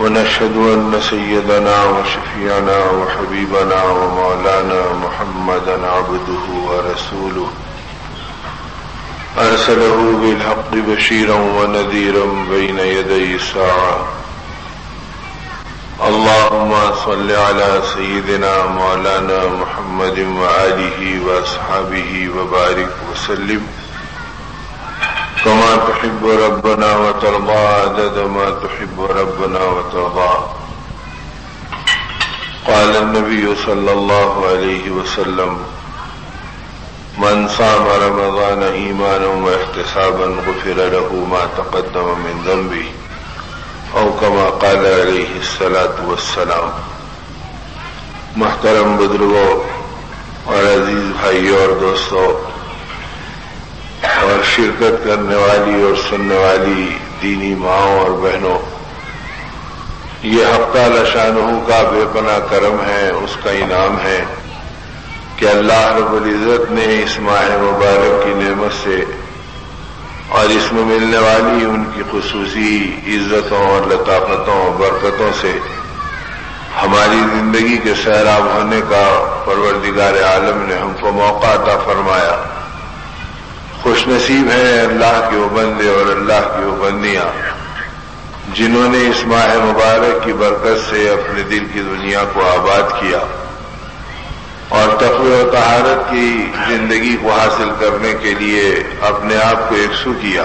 ونشهد أن سيدنا وشفيعنا وحبيبنا ومولانا محمدا عبده ورسوله. أرسله بالحق بشيرا ونذيرا بين يدي الساعة اللهم صل على سيدنا مولانا محمد وآله وأصحابه وبارك وسلم. كما تحب ربنا وترضى عدد ما تحب ربنا وترضى. قال النبي صلى الله عليه وسلم من صام رمضان إيمانا واحتسابا غفر له ما تقدم من ذنبه أو كما قال عليه الصلاة والسلام. محترم بزرگوں اور عزیز بھائیوں اور دوستوں اور شرکت کرنے والی اور سننے والی دینی ماؤں اور بہنوں، یہ ہفتہ لشانہ کا بے پناہ کرم ہے، اس کا انعام ہے کہ اللہ رب العزت نے اس ماہ مبارک کی نعمت سے اور اس میں ملنے والی ان کی خصوصی عزتوں اور لطافتوں اور برکتوں سے ہماری زندگی کے سیراب ہونے کا پروردگار عالم نے ہم کو موقع عطا فرمایا۔ خوش نصیب ہیں اللہ کے وہ بندے اور اللہ کی وہ بندیاں، جنہوں نے اس ماہ مبارک کی برکت سے اپنے دل کی دنیا کو آباد کیا اور تقوی و تہارت کی زندگی کو حاصل کرنے کے لیے اپنے آپ کو یکسو کیا۔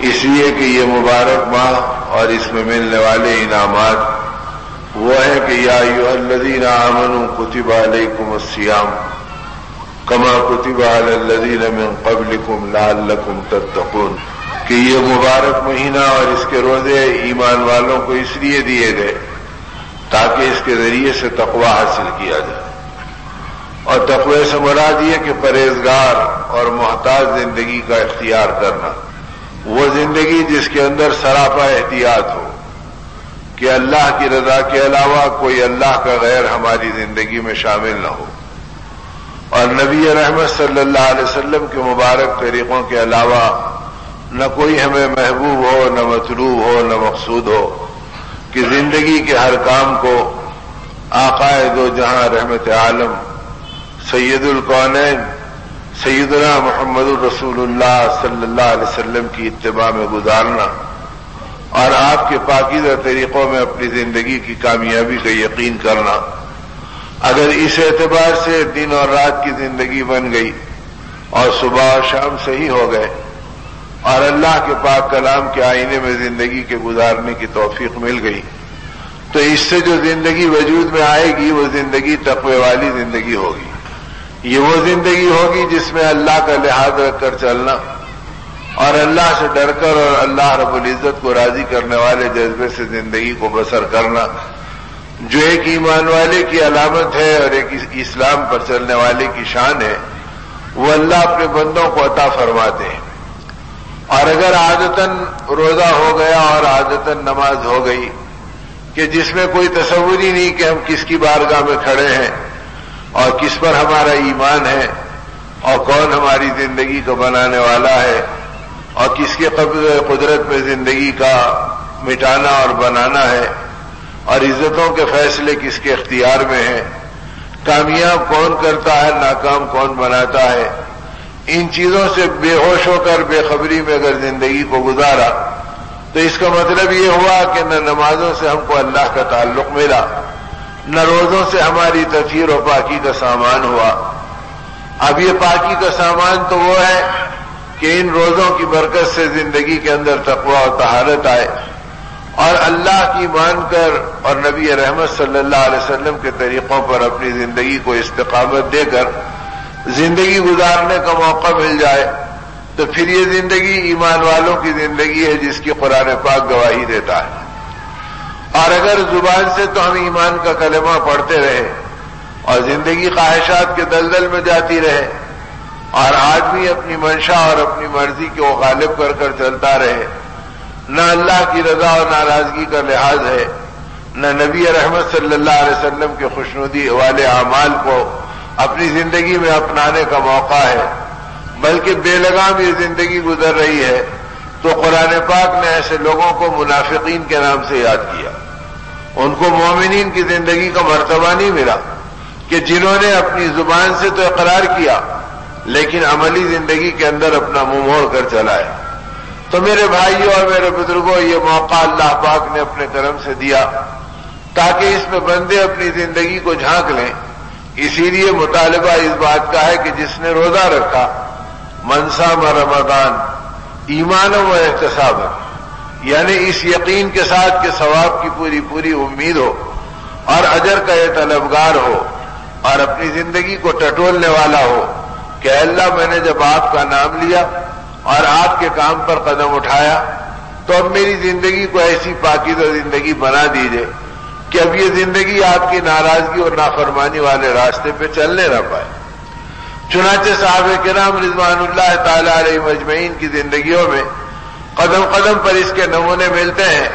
اس لیے کہ یہ مبارک ماہ اور اس میں ملنے والے انعامات وہ ہیں کہ یا یو الدین امن کتب علیکم السیام کما کتب الدین من قبل کم لال لکم تتقون کہ یہ مبارک مہینہ اور اس کے روزے ایمان والوں کو اس لیے دیے گئے تاکہ اس کے ذریعے سے تقوا حاصل کیا جائے۔ اور تقوی سے مراد یہ کہ پرہیزگار اور محتاج زندگی کا اختیار کرنا، وہ زندگی جس کے اندر سراپا احتیاط ہو کہ اللہ کی رضا کے علاوہ کوئی اللہ کا غیر ہماری زندگی میں شامل نہ ہو۔ اور نبی رحمت صلی اللہ علیہ وسلم کے مبارک طریقوں کے علاوہ نہ کوئی ہمیں محبوب ہو، نہ مطلوب ہو، نہ مقصود ہو، کہ زندگی کے ہر کام کو عقائد و جہاں رحمت عالم سید القونین سیدنا محمد الرسول اللہ صلی اللہ علیہ وسلم کی اتباع میں گزارنا اور آپ کے پاکیزہ طریقوں میں اپنی زندگی کی کامیابی کا یقین کرنا۔ اگر اس اعتبار سے دن اور رات کی زندگی بن گئی اور صبح اور شام صحیح ہو گئے اور اللہ کے پاک کلام کے آئینے میں زندگی کے گزارنے کی توفیق مل گئی، تو اس سے جو زندگی وجود میں آئے گی، وہ زندگی تقوی والی زندگی ہوگی۔ یہ وہ زندگی ہوگی جس میں اللہ کا لحاظ رکھ کر چلنا اور اللہ سے ڈر کر اور اللہ رب العزت کو راضی کرنے والے جذبے سے زندگی کو بسر کرنا جو ایک ایمان والے کی علامت ہے اور ایک اسلام پر چلنے والے کی شان ہے، وہ اللہ اپنے بندوں کو عطا فرماتے ہیں۔ اور اگر عادتن روزہ ہو گیا اور عادتن نماز ہو گئی کہ جس میں کوئی تصور ہی نہیں کہ ہم کس کی بارگاہ میں کھڑے ہیں اور کس پر ہمارا ایمان ہے اور کون ہماری زندگی کو بنانے والا ہے اور کس کے قبض قدرت میں زندگی کا مٹانا اور بنانا ہے۔ اور عزتوں کے فیصلے کس کے اختیار میں ہیں؟ کامیاب کون کرتا ہے؟ ناکام کون بناتا ہے؟ ان چیزوں سے بے ہوش ہو کر بے خبری میں اگر زندگی کو گزارا، تو اس کا مطلب یہ ہوا کہ نہ نمازوں سے ہم کو اللہ کا تعلق ملا، نہ روزوں سے ہماری تفیر و پاکی کا سامان ہوا۔ اب یہ پاکی کا سامان تو وہ ہے کہ ان روزوں کی برکت سے زندگی کے اندر تقوا و تہارت آئے۔ اور اللہ کی مان کر اور نبی رحمت صلی اللہ علیہ وسلم کے طریقوں پر اپنی زندگی کو استقامت دے کر زندگی گزارنے کا موقع مل جائے، تو پھر یہ زندگی ایمان والوں کی زندگی ہے جس کی قرآن پاک گواہی دیتا ہے۔ اور اگر زبان سے تو ہم ایمان کا کلمہ پڑھتے رہے اور زندگی خواہشات کے دلدل میں جاتی رہے اور آدمی اپنی منشا اور اپنی مرضی کو غالب کر کر چلتا رہے نہ اللہ کی رضا اور ناراضگی کا لحاظ ہے، نہ نبی رحمت صلی اللہ علیہ وسلم کے خوشنودی والے اعمال کو اپنی زندگی میں اپنانے کا موقع ہے، بلکہ بے لگام یہ زندگی گزر رہی ہے تو قرآن پاک نے ایسے لوگوں کو منافقین کے نام سے یاد کیا۔ ان کو مومنین کی زندگی کا مرتبہ نہیں ملا کہ جنہوں نے اپنی زبان سے تو اقرار کیا، لیکن عملی زندگی کے اندر اپنا منہ موڑ کر چلایا تو میرے بھائیوں اور میرے بزرگوں، یہ موقع اللہ پاک نے اپنے کرم سے دیا تاکہ اس میں بندے اپنی زندگی کو جھانک لیں۔ اسی لیے مطالبہ اس بات کا ہے کہ جس نے روزہ رکھا منسا م رمضان، ایمان و احتساب یعنی اس یقین کے ساتھ کہ ثواب کی پوری پوری امید ہو اور اجر کا یہ طلبگار ہو اور اپنی زندگی کو ٹٹولنے والا ہو کہ اللہ میں نے جب آپ کا نام لیا اور آپ کے کام پر قدم اٹھایا تو اب میری زندگی کو ایسی پاکیزہ زندگی بنا دیجیے کہ اب یہ زندگی آپ کی ناراضگی اور نافرمانی والے راستے پہ چلنے نہ پائے۔ چنانچہ صاحب کرام رضوان اللہ تعالی علیہ مجمعین کی زندگیوں میں قدم قدم پر اس کے نمونے ملتے ہیں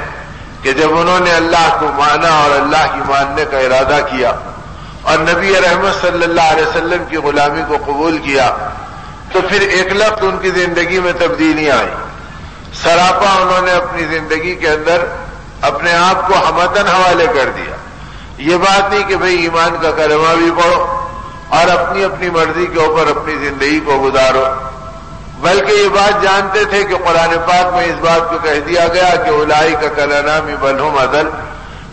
کہ جب انہوں نے اللہ کو مانا اور اللہ کی ماننے کا ارادہ کیا اور نبی رحمت صلی اللہ علیہ وسلم کی غلامی کو قبول کیا تو پھر ایک لفظ ان کی زندگی میں تبدیلیاں آئیں سراپا انہوں نے اپنی زندگی کے اندر اپنے آپ کو ہمتن حوالے کر دیا۔ یہ بات نہیں کہ بھئی ایمان کا کرما بھی پڑھو اور اپنی اپنی مرضی کے اوپر اپنی زندگی کو گزارو۔ بلکہ یہ بات جانتے تھے کہ قرآن پاک میں اس بات کو کہہ دیا گیا کہ الائی کا کلا نامی بلحم عدل،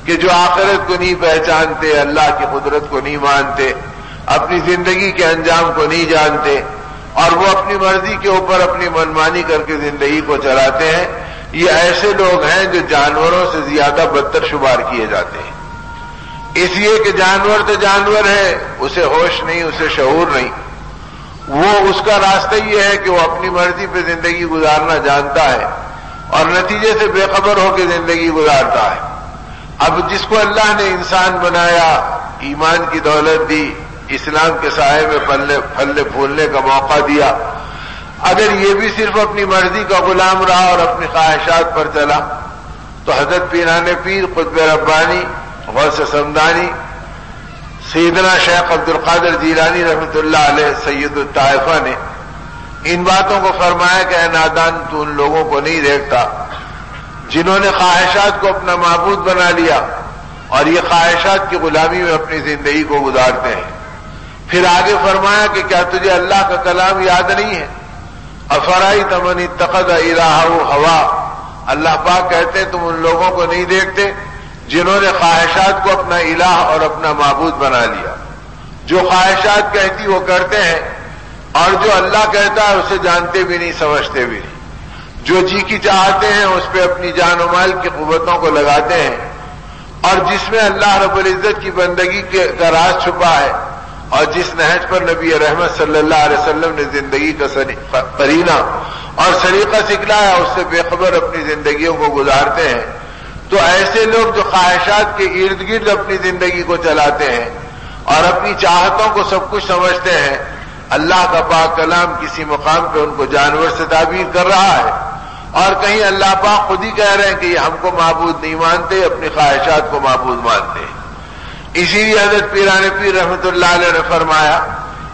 کہ جو آخرت کو نہیں پہچانتے، اللہ کی قدرت کو نہیں مانتے، اپنی زندگی کے انجام کو نہیں جانتے۔ اور وہ اپنی مرضی کے اوپر اپنی منمانی کر کے زندگی کو چلاتے ہیں۔ یہ ایسے لوگ ہیں جو جانوروں سے زیادہ بدتر شمار کیے جاتے ہیں۔ اس لیے کہ جانور تو جانور ہے، اسے ہوش نہیں، اسے شعور نہیں۔ وہ اس کا راستہ یہ ہے کہ وہ اپنی مرضی پہ زندگی گزارنا جانتا ہے اور نتیجے سے بے خبر ہو کے زندگی گزارتا ہے۔ اب جس کو اللہ نے انسان بنایا، ایمان کی دولت دی اسلام کے سائے میں پلنے پھلنے پھولنے کا موقع دیا۔ اگر یہ بھی صرف اپنی مرضی کا غلام رہا اور اپنی خواہشات پر چلا، تو حضرت پیران پیر، قطب ربانی، غوث سمدانی، سیدنا شیخ عبد القادر جیلانی رحمۃ اللہ علیہ سید الطائفہ نے ان باتوں کو فرمایا کہ اے نادان تو ان لوگوں کو نہیں دیکھتا جنہوں نے خواہشات کو اپنا معبود بنا لیا اور یہ خواہشات کی غلامی میں اپنی زندگی کو گزارتے ہیں۔ پھر آگے فرمایا کہ کیا تجھے اللہ کا کلام یاد نہیں ہے؟ افرائی تمنی تقد اراہ ہوا۔ اللہ پاک کہتے ہیں تم ان لوگوں کو نہیں دیکھتے جنہوں نے خواہشات کو اپنا الہ اور اپنا معبود بنا لیا۔ جو خواہشات کہتی وہ کرتے ہیں اور جو اللہ کہتا ہے اسے جانتے بھی نہیں، سمجھتے بھی نہیں۔ جو جی کی چاہتے ہیں اس پہ اپنی جان و مال کی قوتوں کو لگاتے ہیں اور جس میں اللہ رب العزت کی بندگی کا راز چھپا ہے۔ اور جس نہج پر نبی رحمت صلی اللہ علیہ وسلم نے زندگی کا کرینا اور سلیقہ سکھلایا، اس سے بے خبر اپنی زندگیوں کو گزارتے ہیں۔ تو ایسے لوگ جو خواہشات کے ارد گرد اپنی زندگی کو چلاتے ہیں اور اپنی چاہتوں کو سب کچھ سمجھتے ہیں، اللہ کا پاک کلام کسی مقام پہ ان کو جانور سے تعبیر کر رہا ہے۔ اور کہیں اللہ پاک خود ہی کہہ رہے ہیں کہ یہ ہم کو معبود نہیں مانتے، اپنی خواہشات کو معبود مانتے ہیں۔ اسی لیے حضرت پیران پیر رحمت اللہ علیہ نے فرمایا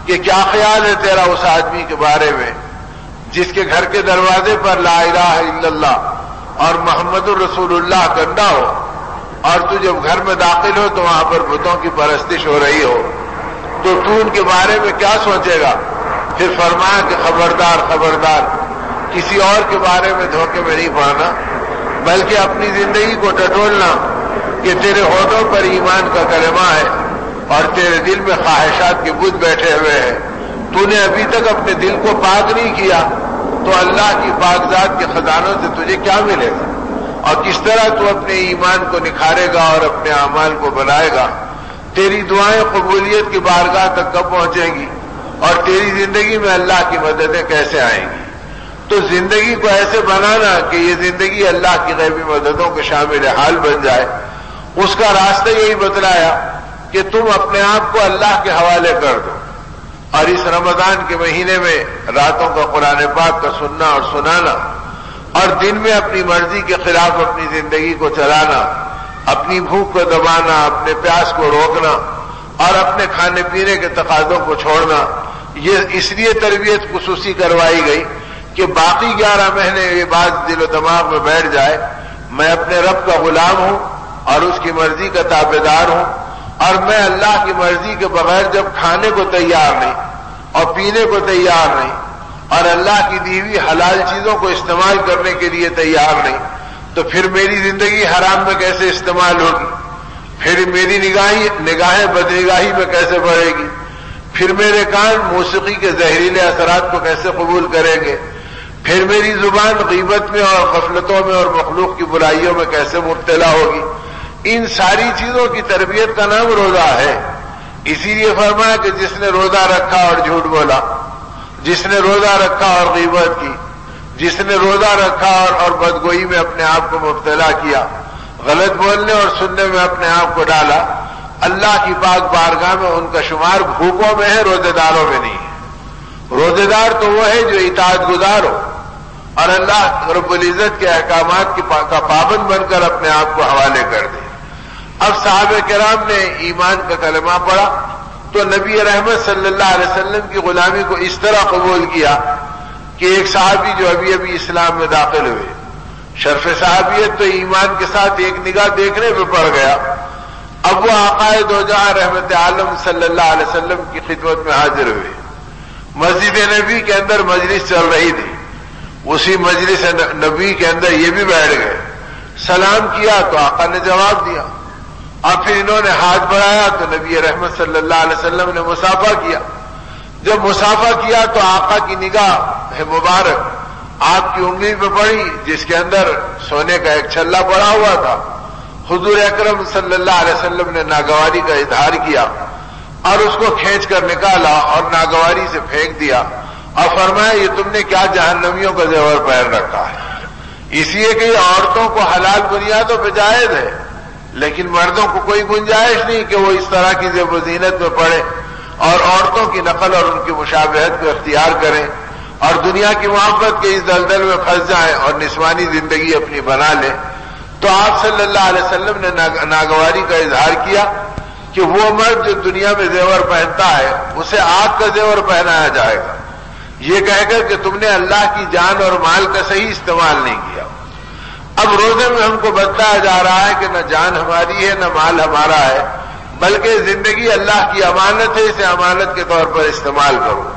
کہ کیا خیال ہے تیرا اس آدمی کے بارے میں جس کے گھر کے دروازے پر لا الہ الا اللہ اور محمد الرسول اللہ گندا ہو اور تو جب گھر میں داخل ہو تو وہاں پر بتوں کی پرستش ہو رہی ہو تو تو ان کے بارے میں کیا سوچے گا؟ پھر فرمایا کہ خبردار خبردار، کسی اور کے بارے میں دھوکے میں نہیں پڑنا بلکہ اپنی زندگی کو ٹٹولنا کہ تیرے عہدوں پر ایمان کا کلمہ ہے اور تیرے دل میں خواہشات کے بدھ بیٹھے ہوئے ہیں۔ تو نے ابھی تک اپنے دل کو پاک نہیں کیا تو اللہ کی کاغذات کے خزانوں سے تجھے کیا ملے گا؟ اور کس طرح تو اپنے ایمان کو نکھارے گا اور اپنے اعمال کو بنائے گا؟ تیری دعائیں قبولیت کی بارگاہ تک کب پہنچیں گی؟ اور تیری زندگی میں اللہ کی مددیں کیسے آئیں گی؟ تو زندگی کو ایسے بنانا کہ یہ زندگی اللہ کی غیبی مددوں کے شامل حال بن جائے۔ اس کا راستہ یہی بتلایا کہ تم اپنے آپ کو اللہ کے حوالے کر دو۔ اور اس رمضان کے مہینے میں راتوں کا قرآن پاک کا سننا اور سنانا اور دن میں اپنی مرضی کے خلاف اپنی زندگی کو چلانا، اپنی بھوک کو دبانا، اپنے پیاس کو روکنا اور اپنے کھانے پینے کے تقاضوں کو چھوڑنا، یہ اس لیے تربیت خصوصی کروائی گئی کہ باقی گیارہ مہینے یہ بات دل و دماغ میں بیٹھ جائے۔ میں اپنے رب کا غلام ہوں اور اس کی مرضی کا تابے دار ہوں اور میں اللہ کی مرضی کے بغیر جب کھانے کو تیار نہیں اور پینے کو تیار نہیں اور اللہ کی دیوی حلال چیزوں کو استعمال کرنے کے لیے تیار نہیں تو پھر میری زندگی حرام میں کیسے استعمال ہوگی؟ پھر میری نگاہی نگاہیں بدنگاہی میں کیسے بڑھے گی؟ پھر میرے کان موسیقی کے زہریلے اثرات کو کیسے قبول کریں گے؟ پھر میری زبان غیبت میں اور غفلتوں میں اور مخلوق کی برائیوں میں کیسے مبتلا ہوگی؟ ان ساری چیزوں کی تربیت کا نام روزہ ہے۔ اسی لیے فرمایا کہ جس نے روزہ رکھا اور جھوٹ بولا، جس نے روزہ رکھا اور غیبت کی، جس نے روزہ رکھا اور اور بدگوئی میں اپنے آپ کو مبتلا کیا، غلط بولنے اور سننے میں اپنے آپ کو ڈالا، اللہ کی پاک بارگاہ میں ان کا شمار بھوکوں میں ہے، روزے داروں میں نہیں ہے۔ روزے دار تو وہ ہے جو اطاعت گزار ہو۔ اور اللہ رب العزت کے احکامات کا پابند بن کر اپنے آپ کو حوالے کر دے۔ اب صاحب کرام نے ایمان کا کلمہ پڑھا تو نبی رحمت صلی اللہ علیہ وسلم کی غلامی کو اس طرح قبول کیا کہ ایک صحابی جو ابھی ابھی اسلام میں داخل ہوئے۔ شرف صحابیت تو ایمان کے ساتھ ایک نگاہ دیکھنے پہ پڑ گیا۔ اب وہ عقائد و جہاں رحمت عالم صلی اللہ علیہ وسلم کی خدمت میں حاضر ہوئے۔ مسجد نبی کے اندر مجلس چل رہی تھی۔ اسی مجلس نبی کے اندر یہ بھی بیٹھ گئے۔ سلام کیا تو آقا نے جواب دیا۔ اور پھر انہوں نے ہاتھ بڑھایا تو نبی رحمت صلی اللہ علیہ وسلم نے مسافہ کیا۔ جب مسافہ کیا تو آقا کی نگاہ ہے مبارک۔ آپ کی انگلی پہ پڑی جس کے اندر سونے کا ایک چھلا پڑا ہوا تھا۔ حضور اکرم صلی اللہ علیہ وسلم نے ناگواری کا اظہار کیا اور اس کو کھینچ کر نکالا اور ناگواری سے پھینک دیا۔ اور فرمایا، یہ تم نے کیا جہنمیوں کا زیور پہن رکھا ہے؟ اس لیے کہ عورتوں کو حلال بنیادوں پہ جائز ہے لیکن مردوں کو کوئی گنجائش نہیں کہ وہ اس طرح کی زیب و زینت میں پڑے اور عورتوں کی نقل اور ان کی مشابہت کو اختیار کریں اور دنیا کی محبت کے اس دلدل میں پھنس جائیں اور نسوانی زندگی اپنی بنا لیں۔ تو آپ صلی اللہ علیہ وسلم نے ناگواری کا اظہار کیا کہ وہ مرد جو دنیا میں زیور پہنتا ہے، اسے آگ کا زیور پہنایا جائے گا۔ یہ کہہ کر کہ تم نے اللہ کی جان اور مال کا صحیح استعمال نہیں کیا۔ اب روزے میں ہم کو بتایا جا رہا ہے کہ نہ جان ہماری ہے، نہ مال ہمارا ہے، بلکہ زندگی اللہ کی امانت ہے، اسے امانت کے طور پر استعمال کرو۔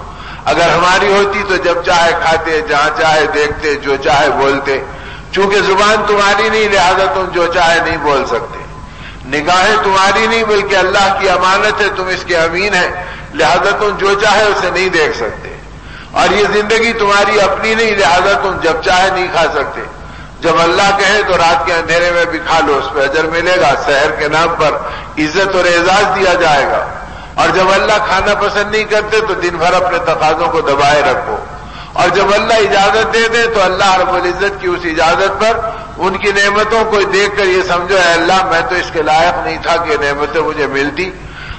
اگر ہماری ہوتی تو جب چاہے کھاتے، جہاں چاہے دیکھتے، جو چاہے بولتے۔ چونکہ زبان تمہاری نہیں، لہذا تم جو چاہے نہیں بول سکتے۔ نگاہیں تمہاری نہیں، بلکہ اللہ کی امانت ہے، تم اس کے امین ہیں۔ لہذا تم جو چاہے اسے نہیں دیکھ سکتے۔ اور یہ زندگی تمہاری اپنی نہیں، لہذا تم جب چاہے نہیں کھا سکتے۔ جب اللہ کہے تو رات کے اندھیرے میں بھی کھا لو، اس پہ اجر ملے گا شہر کے نام پر عزت اور اعزاز دیا جائے گا۔ اور جب اللہ کھانا پسند نہیں کرتے تو دن بھر اپنے تقاضوں کو دبائے رکھو۔ اور جب اللہ اجازت دے دے تو اللہ رب العزت کی اس اجازت پر ان کی نعمتوں کو دیکھ کر یہ سمجھو، اے اللہ، میں تو اس کے لائق نہیں تھا کہ نعمتیں مجھے ملتی۔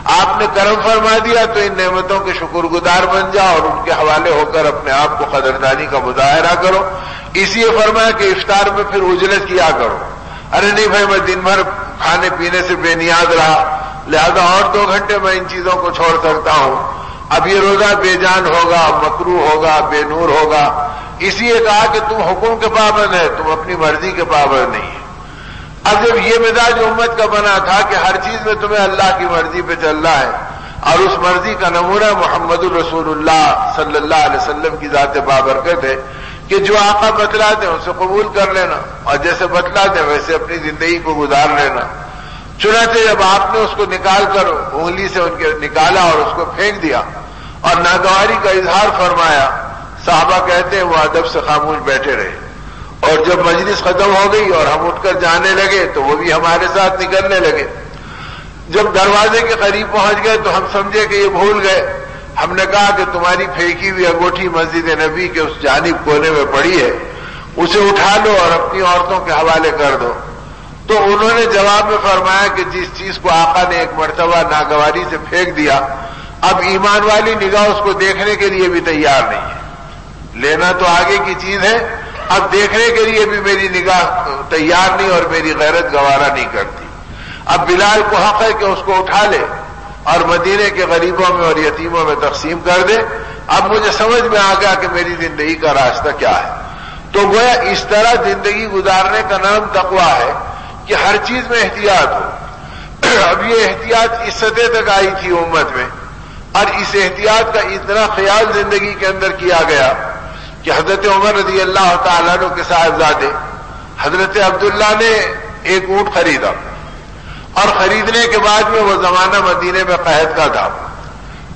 آپ نے کرم فرما دیا تو ان نعمتوں کے شکر گزار بن جاؤ اور ان کے حوالے ہو کر اپنے آپ کو قدردانی کا مظاہرہ کرو۔ اسی فرمایا کہ افطار میں پھر اجلت کیا کرو۔ ارے نہیں بھائی، میں دن بھر کھانے پینے سے بے نیاز رہا۔ لہذا اور دو گھنٹے میں ان چیزوں کو چھوڑ سکتا ہوں۔ اب یہ روزہ بے جان ہوگا مکرو ہوگا، بے نور ہوگا۔ اسی لیے کہا کہ تم حکم کے پابند ہے تم اپنی مرضی کے پابند نہیں ہے اب جب یہ مزاج امت کا بنا تھا کہ ہر چیز میں تمہیں اللہ کی مرضی پہ چلنا ہے، اور اس مرضی کا نمونہ محمد الرسول اللہ صلی اللہ علیہ وسلم کی ذات بابرکت ہے کہ جو آقا بتلا دیں اسے قبول کر لینا، اور جیسے بتلا دیں ویسے اپنی زندگی کو گزار لینا۔ چنانچہ جب آپ نے اس کو نکال کر انگلی سے ان کے نکالا اور اس کو پھینک دیا، اور ناگواری کا اظہار فرمایا، صحابہ کہتے ہیں، وہ ادب سے خاموش بیٹھے رہے۔ اور جب مجلس ختم ہو گئی اور ہم اٹھ کر جانے لگے تو وہ بھی ہمارے ساتھ نکلنے لگے۔ جب دروازے کے قریب پہنچ گئے تو ہم سمجھے کہ یہ بھول گئے۔ ہم نے کہا کہ تمہاری پھینکی ہوئی انگوٹھی مسجد نبی کے اس جانب کونے میں پڑی ہے۔ اسے اٹھا لو اور اپنی عورتوں کے حوالے کر دو۔ تو انہوں نے جواب میں فرمایا کہ جس چیز کو آقا نے ایک مرتبہ ناگواری سے پھینک دیا، اب ایمان والی نگاہ اس کو دیکھنے کے لیے بھی تیار نہیں ہے۔ لینا تو آگے کی چیز ہے۔ اب دیکھنے کے لیے بھی میری نگاہ تیار نہیں اور میری غیرت گوارا نہیں کرتی۔ اب بلال کو حق ہے کہ اس کو اٹھا لے اور مدینے کے غریبوں میں اور یتیموں میں تقسیم کر دے۔ اب مجھے سمجھ میں آ گیا کہ میری زندگی کا راستہ کیا ہے۔ تو گویا اس طرح زندگی گزارنے کا نام تقوا ہے کہ ہر چیز میں احتیاط ہو۔ اب یہ احتیاط اس سطح تک آئی تھی امت میں اور اس احتیاط کا اتنا خیال زندگی کے اندر کیا گیا کہ حضرت عمر رضی اللہ تعالیٰ کے صاحبزادے، حضرت عبداللہ نے ایک اونٹ خریدا اور خریدنے کے بعد میں وہ زمانہ مدینے میں قید کا تھا۔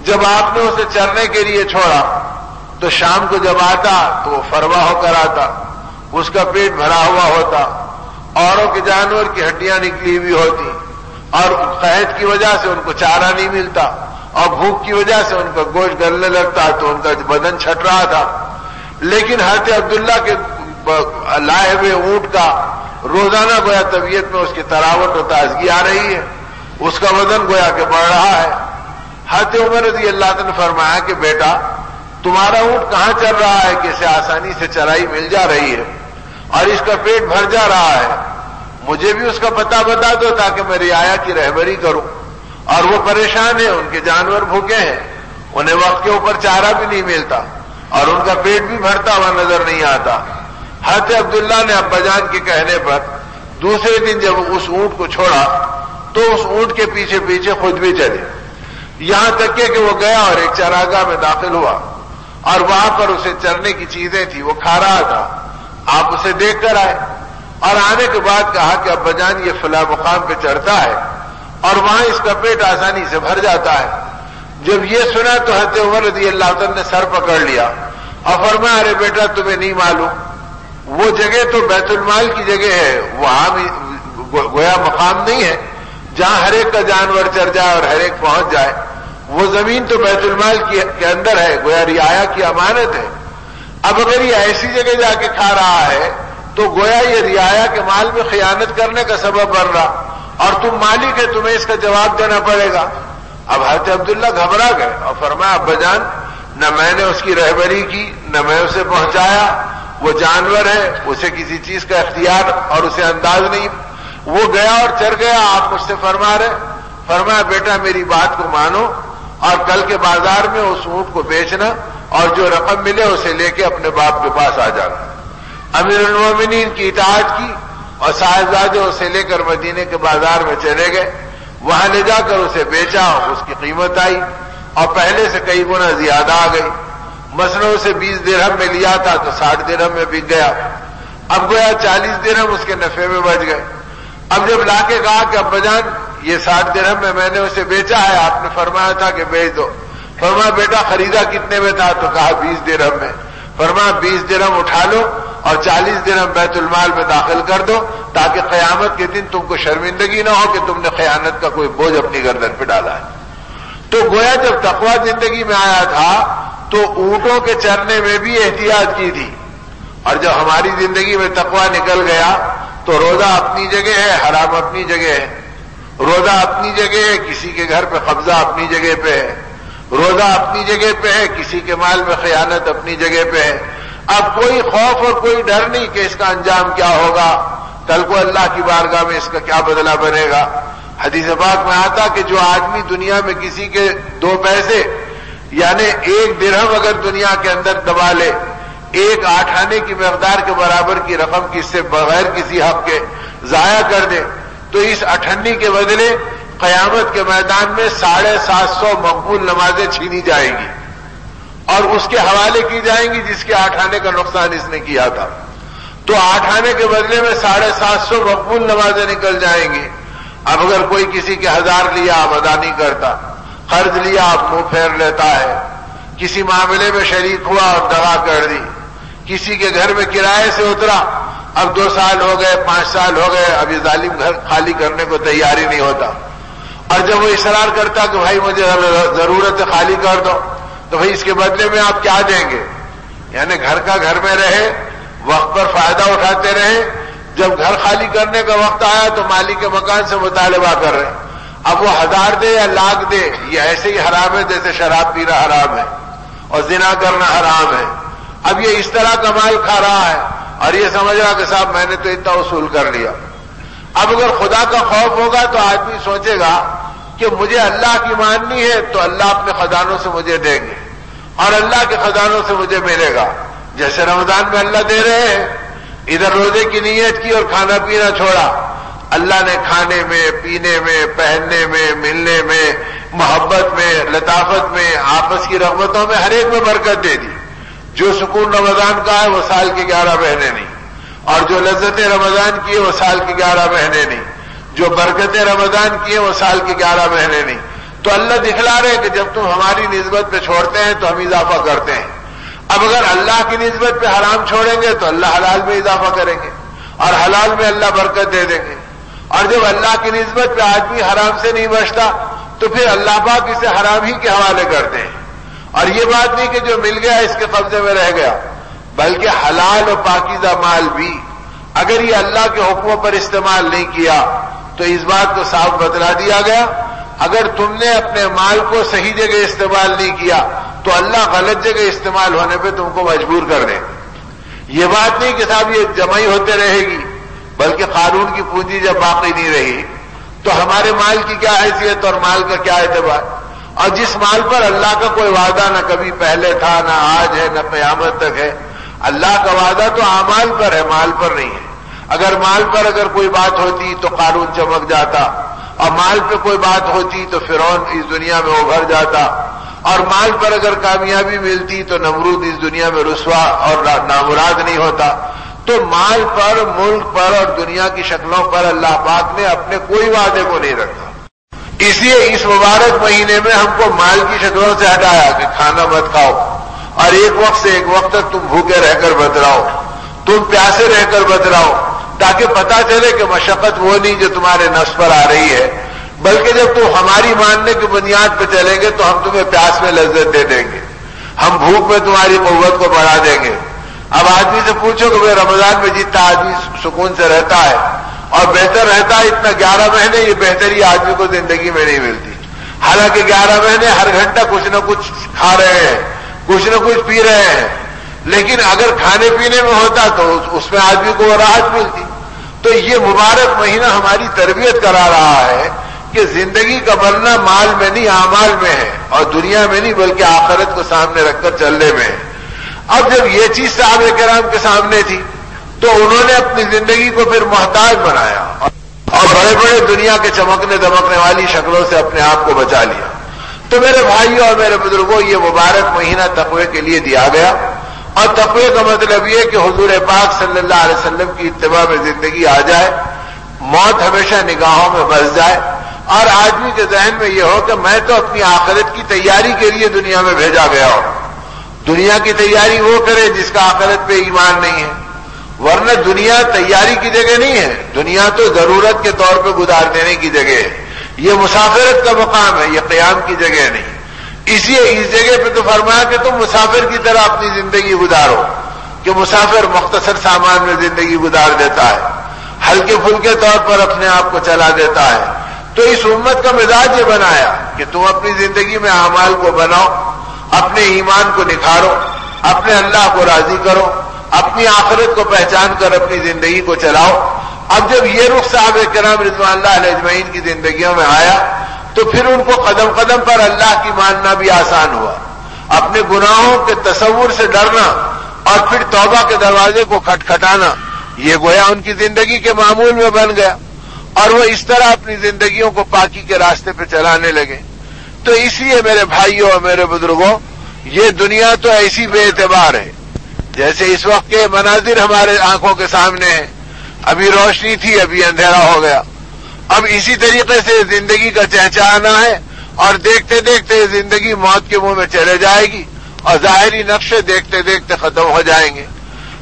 جب آپ نے اسے چرنے کے لیے چھوڑا، تو شام کو جب آتا تو وہ فروا ہو کر آتا، اس کا پیٹ بھرا ہوا ہوتا، اوروں کے جانور کی ہڈیاں نکلی ہوئی ہوتی، اور قید کی وجہ سے ان کو چارہ نہیں ملتا اور بھوک کی وجہ سے ان کا گوشت گلنے لگتا تو ان کا بدن چھٹ رہا تھا۔ لیکن حضرت عبداللہ کے لائے ہوئے اونٹ کا روزانہ گویا طبیعت میں اس کی تراوٹ اور تازگی آ رہی ہے۔ اس کا وزن گویا کہ بڑھ رہا ہے۔ حضرت عمر رضی اللہ نے فرمایا کہ بیٹا، تمہارا اونٹ کہاں چل رہا ہے کہ اسے آسانی سے چرائی مل جا رہی ہے اور اس کا پیٹ بھر جا رہا ہے؟ مجھے بھی اس کا پتہ بتا دو تاکہ میں رعایا کی رہبری کروں۔ اور وہ پریشان ہیں، ان کے جانور بھوکے ہیں۔ انہیں وقت کے اوپر چارہ بھی نہیں ملتا۔ اور ان کا پیٹ بھی بھرتا ہوا نظر نہیں آتا۔ حضرت عبداللہ نے ابا جان کے کہنے پر دوسرے دن جب اس اونٹ کو چھوڑا تو اس اونٹ کے پیچھے پیچھے خود بھی چلے۔ یہاں تک کہ وہ گیا اور ایک چراگاہ میں داخل ہوا اور وہاں پر اسے چرنے کی چیزیں تھی وہ کھا رہا تھا۔ آپ اسے دیکھ کر آئے اور آنے کے بعد کہا کہ ابا جان یہ فلاں مقام پہ چڑھتا ہے اور وہاں اس کا پیٹ آسانی سے بھر جاتا ہے۔ جب یہ سنا تو حضرت عمر رضی اللہ تعالی نے سر پکڑ لیا اور فرمایا، ارے بیٹا، تمہیں نہیں معلوم۔ وہ جگہ تو بیت المال کی جگہ ہے، وہاں گویا مقام نہیں ہے۔ جہاں ہر ایک کا جانور چر جائے اور ہر ایک پہنچ جائے۔ وہ زمین تو بیت المال کے اندر ہے، گویا رعایا کی امانت ہے۔ اب اگر یہ ایسی جگہ جا کے کھا رہا ہے، تو گویا یہ رعایا کے مال میں خیانت کرنے کا سبب بن رہا۔ اور تم مالک ہے، تمہیں اس کا جواب دینا پڑے گا۔ اب حضرت عبداللہ گھبرا گئے اور فرمایا، ابا جان، نہ میں نے اس کی رہبری کی، نہ میں اسے پہنچایا۔ وہ جانور ہے، اسے کسی چیز کا اختیار اور اسے انداز نہیں۔ وہ گیا اور چر گیا، آپ مجھ سے فرما رہے۔ فرمایا، بیٹا، میری بات کو مانو اور کل کے بازار میں اس اونٹ کو بیچنا اور جو رقم ملے اسے لے کے اپنے باپ کے پاس آ جانا۔ امیر المومنین کی اطاعت کی اور صاحبزادے اسے لے کر مدینے کے بازار میں چلے گئے۔ وہاں لے جا کر اسے بیچا، اس کی قیمت آئی اور پہلے سے کئی گنا زیادہ آ گئی۔ مسنوں سے بیس درہم میں لیا تھا تو ساٹھ درہم میں بک گیا۔ اب گویا چالیس درہم اس کے نفے میں بچ گئے۔ اب جب لا کے کہا کہ اب جان، یہ ساٹھ درہم میں میں نے اسے بیچا ہے، آپ نے فرمایا تھا کہ بیچ دو۔ فرمایا، بیٹا، خریدا کتنے میں تھا؟ تو کہا بیس درہم میں۔ فرمایا بیس درہم اٹھا لو اور چالیس درہم بیت المال میں داخل کر دو تاکہ قیامت کے دن تم کو شرمندگی نہ ہو کہ تم نے خیانت کا کوئی بوجھ اپنی گردن پہ ڈالا ہے۔ تو گویا جب تقوا زندگی میں آیا تھا تو اونٹوں کے چرنے میں بھی احتیاط کی تھی۔ اور جب ہماری زندگی میں تقوا نکل گیا تو روزہ اپنی جگہ ہے، حرام اپنی جگہ ہے۔ روزہ اپنی جگہ ہے، کسی کے گھر پہ قبضہ اپنی جگہ پہ ہے۔ روزہ اپنی جگہ پہ ہے، کسی کے مال میں خیانت اپنی جگہ پہ ہے۔ اب کوئی خوف اور کوئی ڈر نہیں کہ اس کا انجام کیا ہوگا۔ کل کو اللہ کی بارگاہ میں اس کا کیا بدلہ بنے گا۔ حدیث پاک میں آتا کہ جو آدمی دنیا میں کسی کے دو پیسے یعنی ایک درہم اگر دنیا کے اندر دبا لے، ایک آٹھ آنے کی مقدار کے برابر کی رقم کس سے بغیر کسی حق کے ضائع کر دے، تو اس اٹھنی کے بدلے قیامت کے میدان میں ساڑھے سات سو مقبول نمازیں چھینی جائیں گی اور اس کے حوالے کی جائیں گی جس کے آٹھ آنے کا نقصان اس نے کیا تھا۔ تو آٹھ آنے کے بدلے میں ساڑھے سات سو مقبول نمازیں نکل جائیں گی۔ اب اگر کوئی کسی کے ہزار لیا اب ادا نہیں کرتا، قرض لیا اب منہ پھیر لیتا ہے۔ کسی معاملے میں شریک ہوا اور دوا کر دی۔ کسی کے گھر میں کرائے سے اترا، اب دو سال ہو گئے، پانچ سال ہو گئے، اب یہ ظالم گھر خالی کرنے کو تیاری نہیں ہوتا۔ اور جب وہ اصرار کرتا کہ بھائی مجھے ضرورت خالی کر دو، تو بھائی اس کے بدلے میں آپ کیا دیں گے؟ یعنی گھر کا گھر میں رہے، وقت پر فائدہ اٹھاتے رہے۔ جب گھر خالی کرنے کا وقت آیا تو مالی کے مکان سے مطالبہ کر رہے۔ اب وہ ہزار دے یا لاکھ دے، یہ ایسے ہی حرام ہے جیسے شراب پینا حرام ہے اور زنا کرنا حرام ہے۔ اب یہ اس طرح کا مال کھا رہا ہے اور یہ سمجھ رہا کہ صاحب میں نے تو اتنا وصول کر لیا۔ اب اگر خدا کا خوف ہوگا تو آدمی سوچے گا کہ مجھے اللہ کی ماننی ہے تو اللہ اپنے خزانوں سے مجھے دیں گے اور اللہ کے خزانوں سے مجھے ملے گا۔ جیسے رمضان میں اللہ دے رہے ہیں۔ ادھر روزے کی نیت کی اور کھانا پینا چھوڑا۔ اللہ نے کھانے میں، پینے میں، پہننے میں، ملنے میں، محبت میں، لطافت میں، آپس کی رغبتوں میں ہر ایک میں برکت دے دی۔ جو سکون رمضان کا ہے وہ سال کی گیارہ مہینے نہیں۔ اور جو لذتیں رمضان کی ہے وہ سال کی گیارہ مہینے نہیں۔ جو برکتیں رمضان کی ہیں وہ سال کے گیارہ مہینے نہیں۔ تو اللہ دکھلا رہے کہ جب تم ہماری نسبت پہ چھوڑتے ہیں تو ہم اضافہ کرتے ہیں۔ اب اگر اللہ کی نسبت پہ حرام چھوڑیں گے تو اللہ حلال میں اضافہ کریں گے اور حلال میں اللہ برکت دے دیں گے۔ اور جب اللہ کی نسبت پہ آدمی حرام سے نہیں بچتا تو پھر اللہ پاک اسے حرام ہی کے حوالے کرتے ہیں اور یہ بات نہیں کہ جو مل گیا اس کے قبضے میں رہ گیا۔ بلکہ حلال و پاکیزہ مال بھی۔ اگر یہ اللہ کے حکموں پر استعمال نہیں کیا، تو اس بات کو صاف بتلا دیا گیا۔ اگر تم نے اپنے مال کو صحیح جگہ استعمال نہیں کیا، تو اللہ غلط جگہ استعمال ہونے پہ تم کو مجبور کر دیں یہ بات نہیں کہ صاحب یہ جمعی ہوتے رہے گی، بلکہ قانون کی پونجی جب باقی نہیں رہی، تو ہمارے مال کی کیا حیثیت اور مال کا کیا اعتبار؟ اور جس مال پر اللہ کا کوئی وعدہ نہ کبھی پہلے تھا، نہ آج ہے، نہ قیامت تک ہے اللہ کا وعدہ تو اعمال پر ہے، مال پر نہیں ہے۔ اگر مال پر اگر کوئی بات ہوتی تو قانون چمک جاتا۔ اور مال پہ کوئی بات ہوتی تو فرعون اس دنیا میں ابھر جاتا۔ اور مال پر اگر کامیابی ملتی تو نمرود اس دنیا میں رسوا اور نامراد نہیں ہوتا۔ تو مال پر، ملک پر اور دنیا کی شکلوں پر اللہ پاک نے اپنے کوئی وعدے کو نہیں رکھا۔ اس لیے اس مبارک مہینے میں ہم کو مال کی شکلوں سے ہٹایا کہ کھانا مت کھاؤ۔ اور ایک وقت سے ایک وقت تک تم بھوکے رہ کر بدلاؤ، تم پیاسے رہ کر بدلاؤ، تاکہ پتا چلے کہ مشقت وہ نہیں جو تمہارے نفس پر آ رہی ہے، بلکہ جب تم ہماری ماننے کی بنیاد پہ چلیں گے تو ہم تمہیں پیاس میں لذت دے دیں گے۔ ہم بھوک میں تمہاری قوت کو بڑھا دیں گے۔ اب آدمی سے پوچھو کہ بھائی رمضان میں جتنا آدمی سکون سے رہتا ہے، اور بہتر رہتا ہے اتنا گیارہ مہینے یہ بہتری آدمی کو زندگی میں نہیں ملتی۔ حالانکہ گیارہ مہینے ہر گھنٹہ کچھ نہ کچھ کھا رہے ہیں۔ کچھ نہ کچھ پی رہے ہیں۔ لیکن اگر کھانے پینے میں ہوتا تو اس میں آدمی کو وہ راحت ملتی۔ تو یہ مبارک مہینہ ہماری تربیت کرا رہا ہے کہ زندگی کا بننا مال میں نہیں، اعمال میں ہے اور دنیا میں نہیں، بلکہ آخرت کو سامنے رکھ کر چلنے میں ہے۔ اب جب یہ چیز صاحب کرام کے سامنے تھی تو انہوں نے اپنی زندگی کو پھر محتاج بنایا اور بڑے بڑے دنیا کے چمکنے دمکنے والی شکلوں سے اپنے آپ کو بچا لیا۔ تو میرے بھائیوں اور میرے بزرگوں، یہ مبارک مہینہ تقوی کے لیے دیا گیا۔ اور تقوی کا مطلب یہ کہ حضور پاک صلی اللہ علیہ وسلم کی اتباع میں زندگی آ جائے، موت ہمیشہ نگاہوں میں بس جائے۔ اور آدمی کے ذہن میں یہ ہو کہ میں تو اپنی آخرت کی تیاری کے لیے دنیا میں بھیجا گیا ہوں۔ دنیا کی تیاری وہ کرے جس کا آخرت پہ ایمان نہیں ہے۔ ورنہ دنیا تیاری کی جگہ نہیں ہے۔ دنیا تو ضرورت کے طور پہ گزار دینے کی جگہ ہے۔ یہ مسافرت کا مقام ہے، یہ قیام کی جگہ نہیں۔ اسی اس جگہ پہ تو فرمایا کہ تم مسافر کی طرح اپنی زندگی گزارو، کہ مسافر مختصر سامان میں زندگی گزار دیتا ہے، ہلکے پھلکے طور پر اپنے آپ کو چلا دیتا ہے۔ تو اس امت کا مزاج یہ بنایا کہ تم اپنی زندگی میں اعمال کو بناؤ، اپنے ایمان کو نکھارو، اپنے اللہ کو راضی کرو، اپنی آخرت کو پہچان کر اپنی زندگی کو چلاؤ۔ اب جب یہ رخ صاحب کرام رضوان اللہ علیہ اجمعین کی زندگیوں میں آیا، تو پھر ان کو قدم قدم پر اللہ کی ماننا بھی آسان ہوا۔ اپنے گناہوں کے تصور سے ڈرنا اور پھر توبہ کے دروازے کو کھٹکھٹانا، یہ گویا ان کی زندگی کے معمول میں بن گیا۔ اور وہ اس طرح اپنی زندگیوں کو پاکی کے راستے پہ چلانے لگے۔ تو اس لیے میرے بھائیوں اور میرے بزرگوں، یہ دنیا تو ایسی بے اعتبار ہے، جیسے اس وقت کے مناظر ہمارے آنکھوں کے سامنے ہیں۔ ابھی روشنی تھی، ابھی اندھیرا ہو گیا۔ اب اسی طریقے سے زندگی کا چہچہانا ہے اور دیکھتے دیکھتے زندگی موت کے منہ میں چلے جائے گی اور ظاہری نقشے دیکھتے دیکھتے ختم ہو جائیں گے۔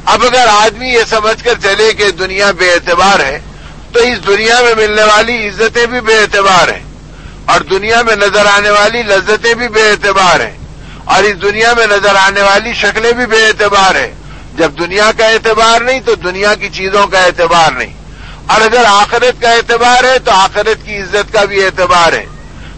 اب اگر آدمی یہ سمجھ کر چلے کہ دنیا بے اعتبار ہے، تو اس دنیا میں ملنے والی عزتیں بھی بے اعتبار ہیں اور دنیا میں نظر آنے والی لذتیں بھی بے اعتبار ہیں اور اس دنیا میں نظر آنے والی شکلیں بھی بے اعتبار ہیں۔ جب دنیا کا اعتبار نہیں تو دنیا کی چیزوں کا اعتبار نہیں۔ اور اگر آخرت کا اعتبار ہے تو آخرت کی عزت کا بھی اعتبار ہے۔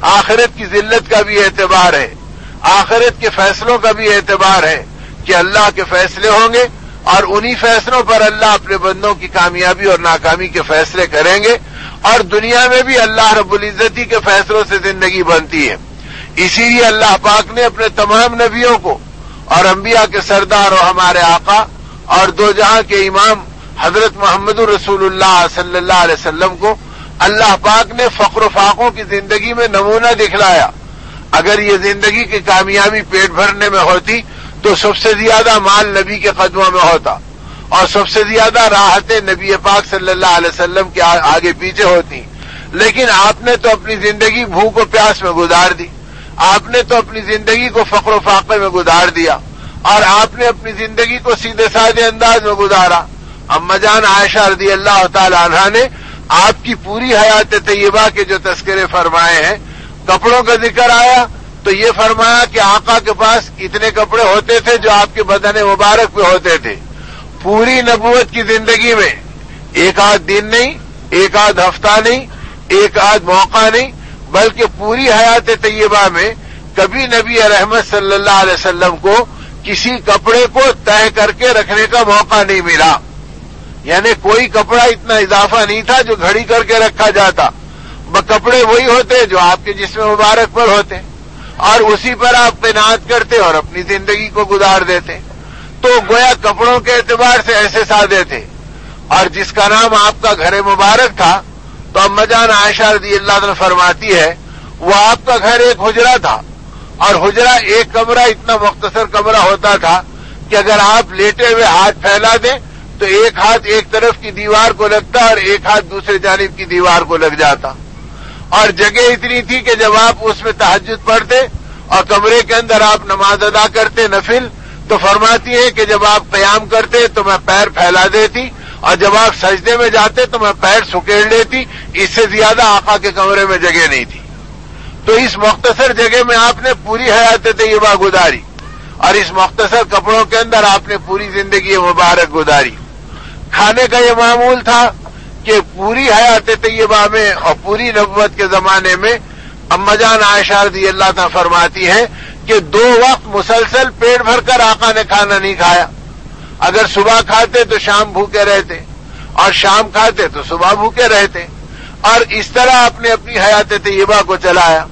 آخرت کی ذلت کا بھی اعتبار ہے۔ آخرت کے فیصلوں کا بھی اعتبار ہے کہ اللہ کے فیصلے ہوں گے اور انہی فیصلوں پر اللہ اپنے بندوں کی کامیابی اور ناکامی کے فیصلے کریں گے۔ اور دنیا میں بھی اللہ رب العزتی کے فیصلوں سے زندگی بنتی ہے۔ اسی لیے اللہ پاک نے اپنے تمام نبیوں کو اور انبیاء کے سردار اور ہمارے آقا اور دو جہاں کے امام حضرت محمد الرسول اللہ صلی اللہ علیہ وسلم کو اللہ پاک نے فخر و فاقوں کی زندگی میں نمونہ دکھلایا۔ اگر یہ زندگی کی کامیابی پیٹ بھرنے میں ہوتی تو سب سے زیادہ مال نبی کے قدموں میں ہوتا اور سب سے زیادہ راحتیں نبی پاک صلی اللہ علیہ وسلم کے آگے پیچھے ہوتی۔ لیکن آپ نے تو اپنی زندگی بھوک و پیاس میں گزار دی۔ آپ نے تو اپنی زندگی کو فخر و فاقے میں گزار دیا اور آپ نے اپنی زندگی کو سیدھے سادے انداز میں گزارا۔ اما جان عائشہ رضی اللہ تعالی عنہ نے آپ کی پوری حیات طیبہ کے جو تذکرے فرمائے ہیں، کپڑوں کا ذکر آیا تو یہ فرمایا کہ آقا کے پاس اتنے کپڑے ہوتے تھے جو آپ کے بدن مبارک پہ ہوتے تھے۔ پوری نبوت کی زندگی میں ایک آدھ دن نہیں، ایک آدھ ہفتہ نہیں، ایک آدھ موقع نہیں بلکہ پوری حیات طیبہ میں کبھی نبی رحمت صلی اللہ علیہ وسلم کو کسی کپڑے کو طے کر کے رکھنے کا موقع نہیں ملا۔ یعنی کوئی کپڑا اتنا اضافہ نہیں تھا جو گھڑی کر کے رکھا جاتا۔ کپڑے وہی ہوتے جو آپ کے جسم مبارک پر ہوتے۔ اور اسی پر آپ تعینات کرتے اور اپنی زندگی کو گزار دیتے۔ تو گویا کپڑوں کے اعتبار سے ایسے سادے تھے۔ اور جس کا نام آپ کا گھر مبارک تھا تو امجان عائشہ رضی اللہ عنہ فرماتی ہے، وہ آپ کا گھر ایک حجرا تھا، اور حجرا ایک کمرہ، اتنا مختصر کمرہ ہوتا تھا کہ اگر آپ لیٹے ہوئے ہاتھ پھیلا دیں تو ایک ہاتھ ایک طرف کی دیوار کو لگتا اور ایک ہاتھ دوسرے جانب کی دیوار کو لگ جاتا۔ اور جگہ اتنی تھی کہ جب آپ اس میں تحجد پڑھتے اور کمرے کے اندر آپ نماز ادا کرتے نفل، تو فرماتی ہے کہ جب آپ قیام کرتے تو میں پیر پھیلا دیتی اور جب آپ سجدے میں جاتے تو میں پیر سکیڑ لیتی، اس سے زیادہ آقا کے کمرے میں جگہ نہیں تھی۔ تو اس مختصر جگہ میں آپ نے پوری حیات طیبہ گزاری اور اس مختصر کپڑوں کے اندر آپ نے پوری زندگی مبارک گزاری۔ کھانے کا یہ معمول تھا کہ پوری حیات طیبہ میں اور پوری نبوت کے زمانے میں امجان عائشہ رضی اللہ تعالیٰ فرماتی ہے کہ دو وقت مسلسل پیٹ بھر کر آقا نے کھانا نہیں کھایا۔ اگر صبح کھاتے تو شام بھوکے رہتے اور شام کھاتے تو صبح بھوکے رہتے اور اس طرح آپ نے اپنی حیات طیبہ کو چلایا۔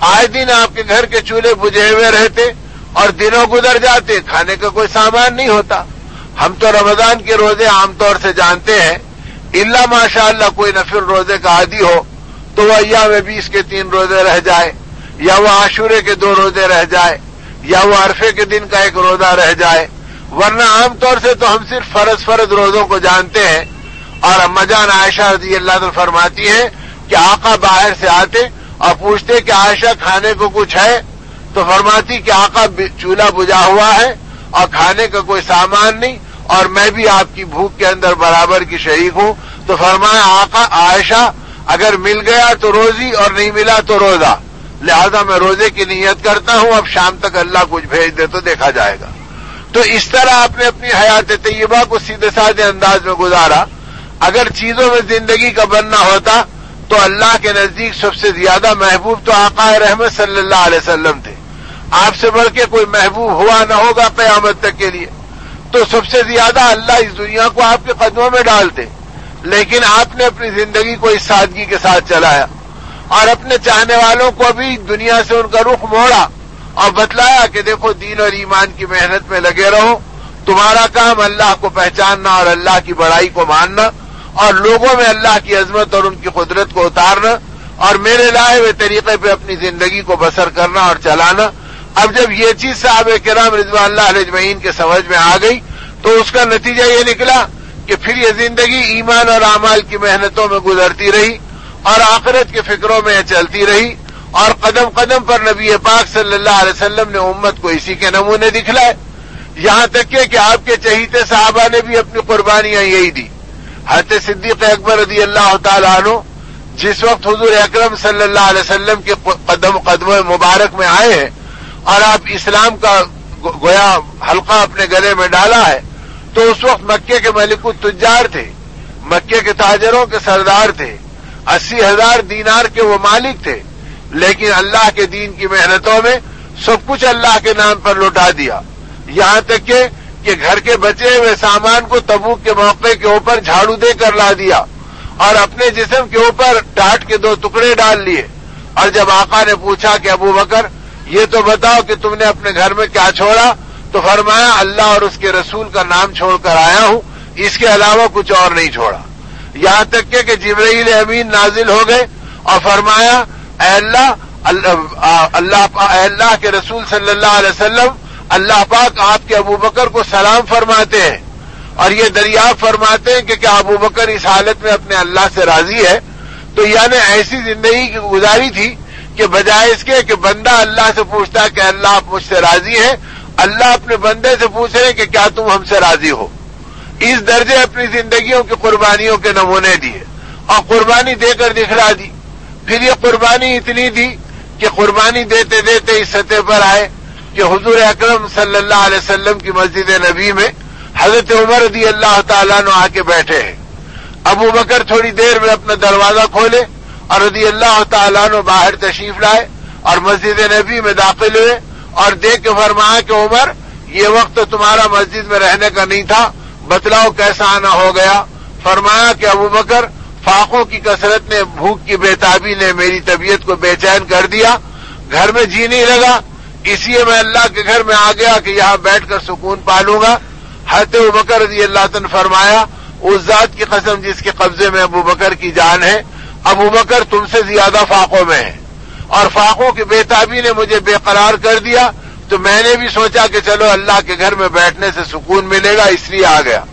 آئے دن آپ کے گھر کے چولہے بجھے ہوئے رہتے اور دنوں گزر جاتے، کھانے کا کوئی سامان نہیں ہوتا۔ ہم تو رمضان کے روزے عام طور سے جانتے ہیں۔ اللہ ماشاء اللہ کوئی نفل روزے کا عادی ہو تو وہ یا میں بیس کے تین روزے رہ جائے، یا وہ عاشورے کے دو روزے رہ جائے، یا وہ عرفے کے دن کا ایک روزہ رہ جائے۔ ورنہ عام طور سے تو ہم صرف فرض فرض روزوں کو جانتے ہیں اور امجان عائشہ رضی اللہ عنہ فرماتی ہے کہ آقا باہر سے آتے اور پوچھتے کہ عائشہ کھانے کو کچھ ہے؟ تو فرماتی کہ آقا چولہا بجا ہوا ہے اور کھانے کا کوئی سامان نہیں اور میں بھی آپ کی بھوک کے اندر برابر کی شریک ہوں۔ تو فرمایا، آقا، عائشہ، اگر مل گیا تو روزی اور نہیں ملا تو روزہ۔ لہذا میں روزے کی نیت کرتا ہوں، اب شام تک اللہ کچھ بھیج دے تو دیکھا جائے گا۔ تو اس طرح آپ نے اپنی حیات طیبہ کو سیدھے سادے انداز میں گزارا۔ اگر چیزوں میں زندگی کا بننا ہوتا تو اللہ کے نزدیک سب سے زیادہ محبوب تو آقا رحمت صلی اللہ علیہ وسلم تھے۔ آپ سے بڑھ کے کوئی محبوب ہوا نہ ہوگا قیامت تک کے لیے۔ تو سب سے زیادہ اللہ اس دنیا کو آپ کے قدموں میں ڈالتے۔ لیکن آپ نے اپنی زندگی کو اس سادگی کے ساتھ چلایا۔ اور اپنے چاہنے والوں کو بھی دنیا سے ان کا رخ موڑا۔ اور بتلایا کہ دیکھو دین اور ایمان کی محنت میں لگے رہو۔ تمہارا کام اللہ کو پہچاننا اور اللہ کی بڑائی کو ماننا اور لوگوں میں اللہ کی عظمت اور ان کی قدرت کو اتارنا اور میرے لائے ہوئے طریقے پہ اپنی زندگی کو بسر کرنا اور چلانا۔ اب جب یہ چیز صاحب کرام رضوان اللہ علیہ اجمعین کے سمجھ میں آ گئی تو اس کا نتیجہ یہ نکلا کہ پھر یہ زندگی ایمان اور اعمال کی محنتوں میں گزرتی رہی اور آخرت کے فکروں میں چلتی رہی۔ اور قدم قدم پر نبی پاک صلی اللہ علیہ وسلم نے امت کو اسی کے نمونے دکھلائے۔ یہاں تک کہ آپ کے چہیتے صحابہ نے بھی اپنی قربانیاں یہی دی۔ حضرت صدیق اکبر رضی اللہ تعالیٰ عنہ جس وقت حضور اکرم صلی اللہ علیہ وسلم کے قدم قدم مبارک میں آئے ہیں اور آپ اسلام کا گویا حلقہ اپنے گلے میں ڈالا ہے، تو اس وقت مکے کے ملک التجار تھے، مکے کے تاجروں کے سردار تھے، اسی ہزار دینار کے وہ مالک تھے۔ لیکن اللہ کے دین کی محنتوں میں سب کچھ اللہ کے نام پر لوٹا دیا۔ یہاں تک کہ کہ گھر کے بچے ہوئے سامان کو تبوک کے موقع کے اوپر جھاڑو دے کر لا دیا اور اپنے جسم کے اوپر ٹاٹ کے دو ٹکڑے ڈال لیے۔ اور جب آقا نے پوچھا کہ ابو بکر، یہ تو بتاؤ کہ تم نے اپنے گھر میں کیا چھوڑا؟ تو فرمایا، اللہ اور اس کے رسول کا نام چھوڑ کر آیا ہوں، اس کے علاوہ کچھ اور نہیں چھوڑا۔ یہاں تک کہ جبرائیل امین نازل ہو گئے اور فرمایا اے اللہ اللہ اے اللہ کے رسول صلی اللہ علیہ وسلم اللہ پاک آپ کے ابو بکر کو سلام فرماتے ہیں۔ اور یہ دریافت فرماتے ہیں کہ کیا ابو بکر اس حالت میں اپنے اللہ سے راضی ہے؟ تو یعنی ایسی زندگی کی گزاری تھی کہ بجائے اس کے کہ بندہ اللہ سے پوچھتا ہے کہ اللہ آپ مجھ سے راضی ہے اللہ اپنے بندے سے پوچھ رہے کہ کیا تم ہم سے راضی ہو؟ اس درجے اپنی زندگیوں کی قربانیوں کے نمونے دیے اور قربانی دے کر دکھلا دی۔ پھر یہ قربانی اتنی دی کہ قربانی دیتے دیتے اس سطح پر آئے کہ حضور اکرم صلی اللہ علیہ وسلم کی مسجد نبی میں حضرت عمر رضی اللہ تعالیٰ نے آ کے بیٹھے ہیں۔ ابو بکر تھوڑی دیر میں اپنا دروازہ کھولے اور رضی اللہ تعالیٰ نے باہر تشریف لائے اور مسجد نبی میں داخل ہوئے اور دیکھ کے فرمایا کہ عمر، یہ وقت تمہارا مسجد میں رہنے کا نہیں تھا، بتلاؤ کیسا آنا ہو گیا؟ فرمایا کہ ابو بکر فاقوں کی کثرت نے، بھوک کی بےتابی نے میری طبیعت کو بے چین کر دیا۔ گھر میں جی نہیں لگا۔ اس لیے میں اللہ کے گھر میں آ گیا کہ یہاں بیٹھ کر سکون پالوں گا۔ حضرت بکر رضی اللہ تن فرمایا، اس ذات کی قسم جس کے قبضے میں ابو بکر کی جان ہے، ابو بکر تم سے زیادہ فاقوں میں ہے۔ اور فاقوں کی بےتابی نے مجھے بے قرار کر دیا۔ تو میں نے بھی سوچا کہ چلو اللہ کے گھر میں بیٹھنے سے سکون ملے گا، اس لیے آ گیا۔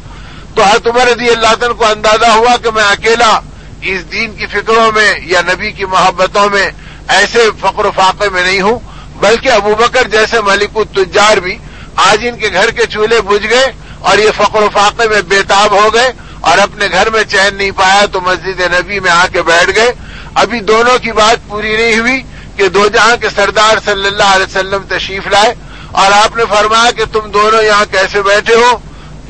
تو حضرت عمر رضی اللہ تعالیٰ کو اندازہ ہوا کہ میں اکیلا اس دین کی فکروں میں یا نبی کی محبتوں میں ایسے فقر و فاقے میں نہیں ہوں، بلکہ ابو بکر جیسے ملک التجار بھی آج ان کے گھر کے چولہے بجھ گئے اور یہ فقر و فاقے میں بےتاب ہو گئے اور اپنے گھر میں چین نہیں پایا تو مسجد نبی میں آ کے بیٹھ گئے۔ ابھی دونوں کی بات پوری نہیں ہوئی کہ دو جہاں کے سردار صلی اللہ علیہ وسلم تشریف لائے اور آپ نے فرمایا کہ تم دونوں یہاں کیسے بیٹھے ہو؟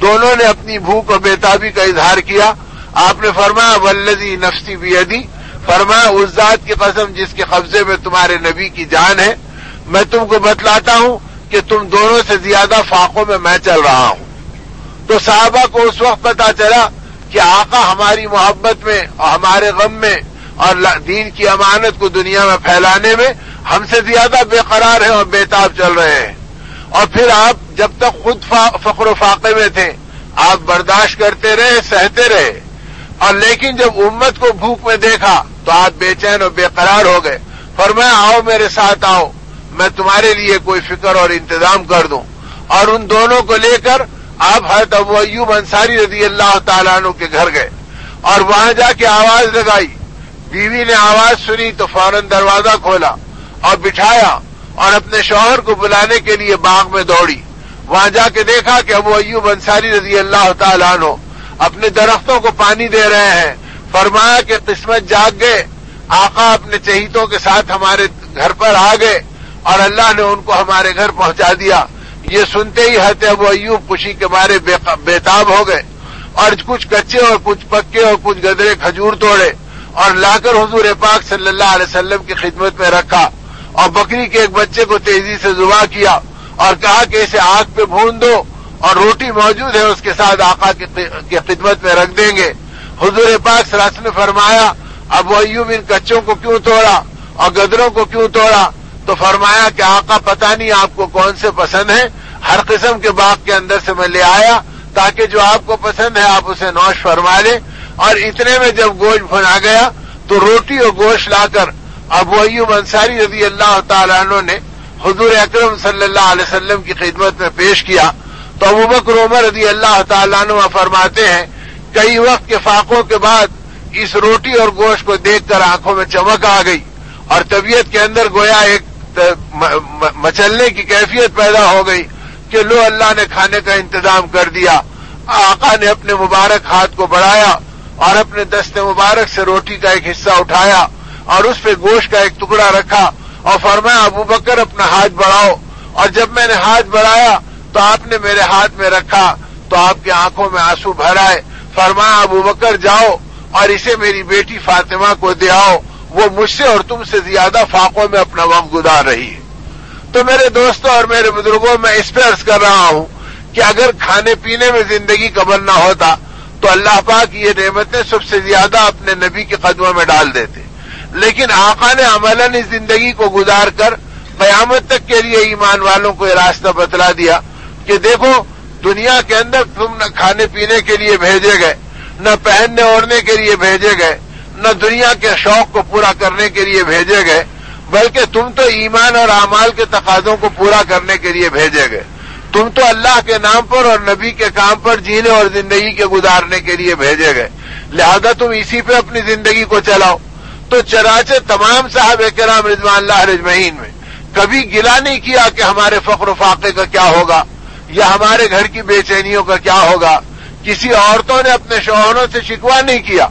دونوں نے اپنی بھوک اور بےتابی کا اظہار کیا۔ آپ نے فرمایا ولزی نفسی بیدی فرمایا، اس ذات کی قسم جس کے قبضے میں تمہارے نبی کی جان ہے۔ میں تم کو بتلاتا ہوں کہ تم دونوں سے زیادہ فاقوں میں میں چل رہا ہوں۔ تو صحابہ کو اس وقت پتا چلا کہ آقا ہماری محبت میں اور ہمارے غم میں اور دین کی امانت کو دنیا میں پھیلانے میں ہم سے زیادہ بے قرار ہیں اور بےتاب چل رہے ہیں۔ اور پھر آپ جب تک خود فخر و فاقے میں تھے، آپ برداشت کرتے رہے، سہتے رہے۔ اور لیکن جب امت کو بھوک میں دیکھا، تو آپ بے چین اور بے قرار ہو گئے۔ فرمایا، آؤ میرے ساتھ آؤ، میں تمہارے لیے کوئی فکر اور انتظام کر دوں۔ اور ان دونوں کو لے کر آپ حضرت ابو ایوب انصاری رضی اللہ تعالیٰ عنہ کے گھر گئے۔ اور وہاں جا کے آواز لگائی۔ بیوی نے آواز سنی تو فوراً دروازہ کھولا اور بٹھایا۔ اور اپنے شوہر کو بلانے کے لیے باغ میں دوڑی۔ وہاں جا کے دیکھا کہ ابو ایوب انصاری رضی اللہ تعالیٰ عنہ اپنے درختوں کو پانی دے رہے ہیں۔ فرمایا کہ قسمت جاگ گئے۔ آقا اپنے چہیتوں کے ساتھ ہمارے گھر پر آ گئے اور اللہ نے ان کو ہمارے گھر پہنچا دیا۔ یہ سنتے ہی ہتے ابو ایوب خوشی کے بارے بےتاب ہو گئے اور کچھ کچے اور کچھ پکے اور کچھ گدرے کھجور توڑے اور لا کر حضور پاک صلی اللہ علیہ وسلم کی خدمت میں رکھا۔ اور بکری کے ایک بچے کو تیزی سے زبا کیا اور کہا کہ اسے آگ پہ بھون دو اور روٹی موجود ہے، اس کے ساتھ آقا کی خدمت میں رکھ دیں گے۔ حضور پاک سراس نے فرمایا، اب ایوب ان کچوں کو کیوں توڑا اور گدروں کو کیوں توڑا؟ تو فرمایا کہ آقا پتہ نہیں آپ کو کون سے پسند ہے ہر قسم کے باغ کے اندر سے میں لے آیا تاکہ جو آپ کو پسند ہے آپ اسے نوش فرما لیں۔ اور اتنے میں جب گوشت بنا گیا تو روٹی اور گوشت لا کر ابو ایوب انصاری رضی اللہ تعالیٰ عنہ نے حضور اکرم صلی اللہ علیہ وسلم کی خدمت میں پیش کیا تو ابو بکر عمر رضی اللہ تعالیٰ عنہ فرماتے ہیں، کئی وقت کے فاقوں کے بعد اس روٹی اور گوشت کو دیکھ کر آنکھوں میں چمک آ گئی اور طبیعت کے اندر گویا ایک مچلنے کی کیفیت پیدا ہو گئی کہ لو اللہ نے کھانے کا انتظام کر دیا۔ آقا نے اپنے مبارک ہاتھ کو بڑھایا اور اپنے دست مبارک سے روٹی کا ایک حصہ اٹھایا۔ اور اس پہ گوشت کا ایک ٹکڑا رکھا اور فرمایا، ابو بکر، اپنا ہاتھ بڑھاؤ۔ اور جب میں نے ہاتھ بڑھایا تو آپ نے میرے ہاتھ میں رکھا تو آپ کی آنکھوں میں آنسو بھر آئے۔ فرمایا، ابو بکر، جاؤ اور اسے میری بیٹی فاطمہ کو دے آؤ۔ وہ مجھ سے اور تم سے زیادہ فاقوں میں اپنا وقت گزار رہی ہے۔ تو میرے دوستوں اور میرے بزرگوں، میں اس پہ عرض کر رہا ہوں کہ اگر کھانے پینے میں زندگی قبل نہ ہوتا تو اللہ پاک یہ نعمتیں سب سے زیادہ اپنے نبی کے قدموں میں ڈال دیتے۔ لیکن آقا نے عملاً اس زندگی کو گزار کر قیامت تک کے لیے ایمان والوں کو یہ راستہ بتلا دیا کہ دیکھو، دنیا کے اندر تم نہ کھانے پینے کے لیے بھیجے گئے، نہ پہننے اوڑھنے کے لیے بھیجے گئے، نہ دنیا کے شوق کو پورا کرنے کے لیے بھیجے گئے، بلکہ تم تو ایمان اور اعمال کے تقاضوں کو پورا کرنے کے لیے بھیجے گئے۔ تم تو اللہ کے نام پر اور نبی کے کام پر جینے اور زندگی کے گزارنے کے لیے بھیجے گئے۔ لہذا تم اسی پہ اپنی زندگی کو چلاؤ۔ تو چراچے تمام صاحب کرام رضوان اللہ رجمعین میں کبھی گلا نہیں کیا کہ ہمارے فخر و فاقے کا کیا ہوگا یا ہمارے گھر کی بے چینیوں کا کیا ہوگا کسی عورتوں نے اپنے شوہروں سے شکوا نہیں کیا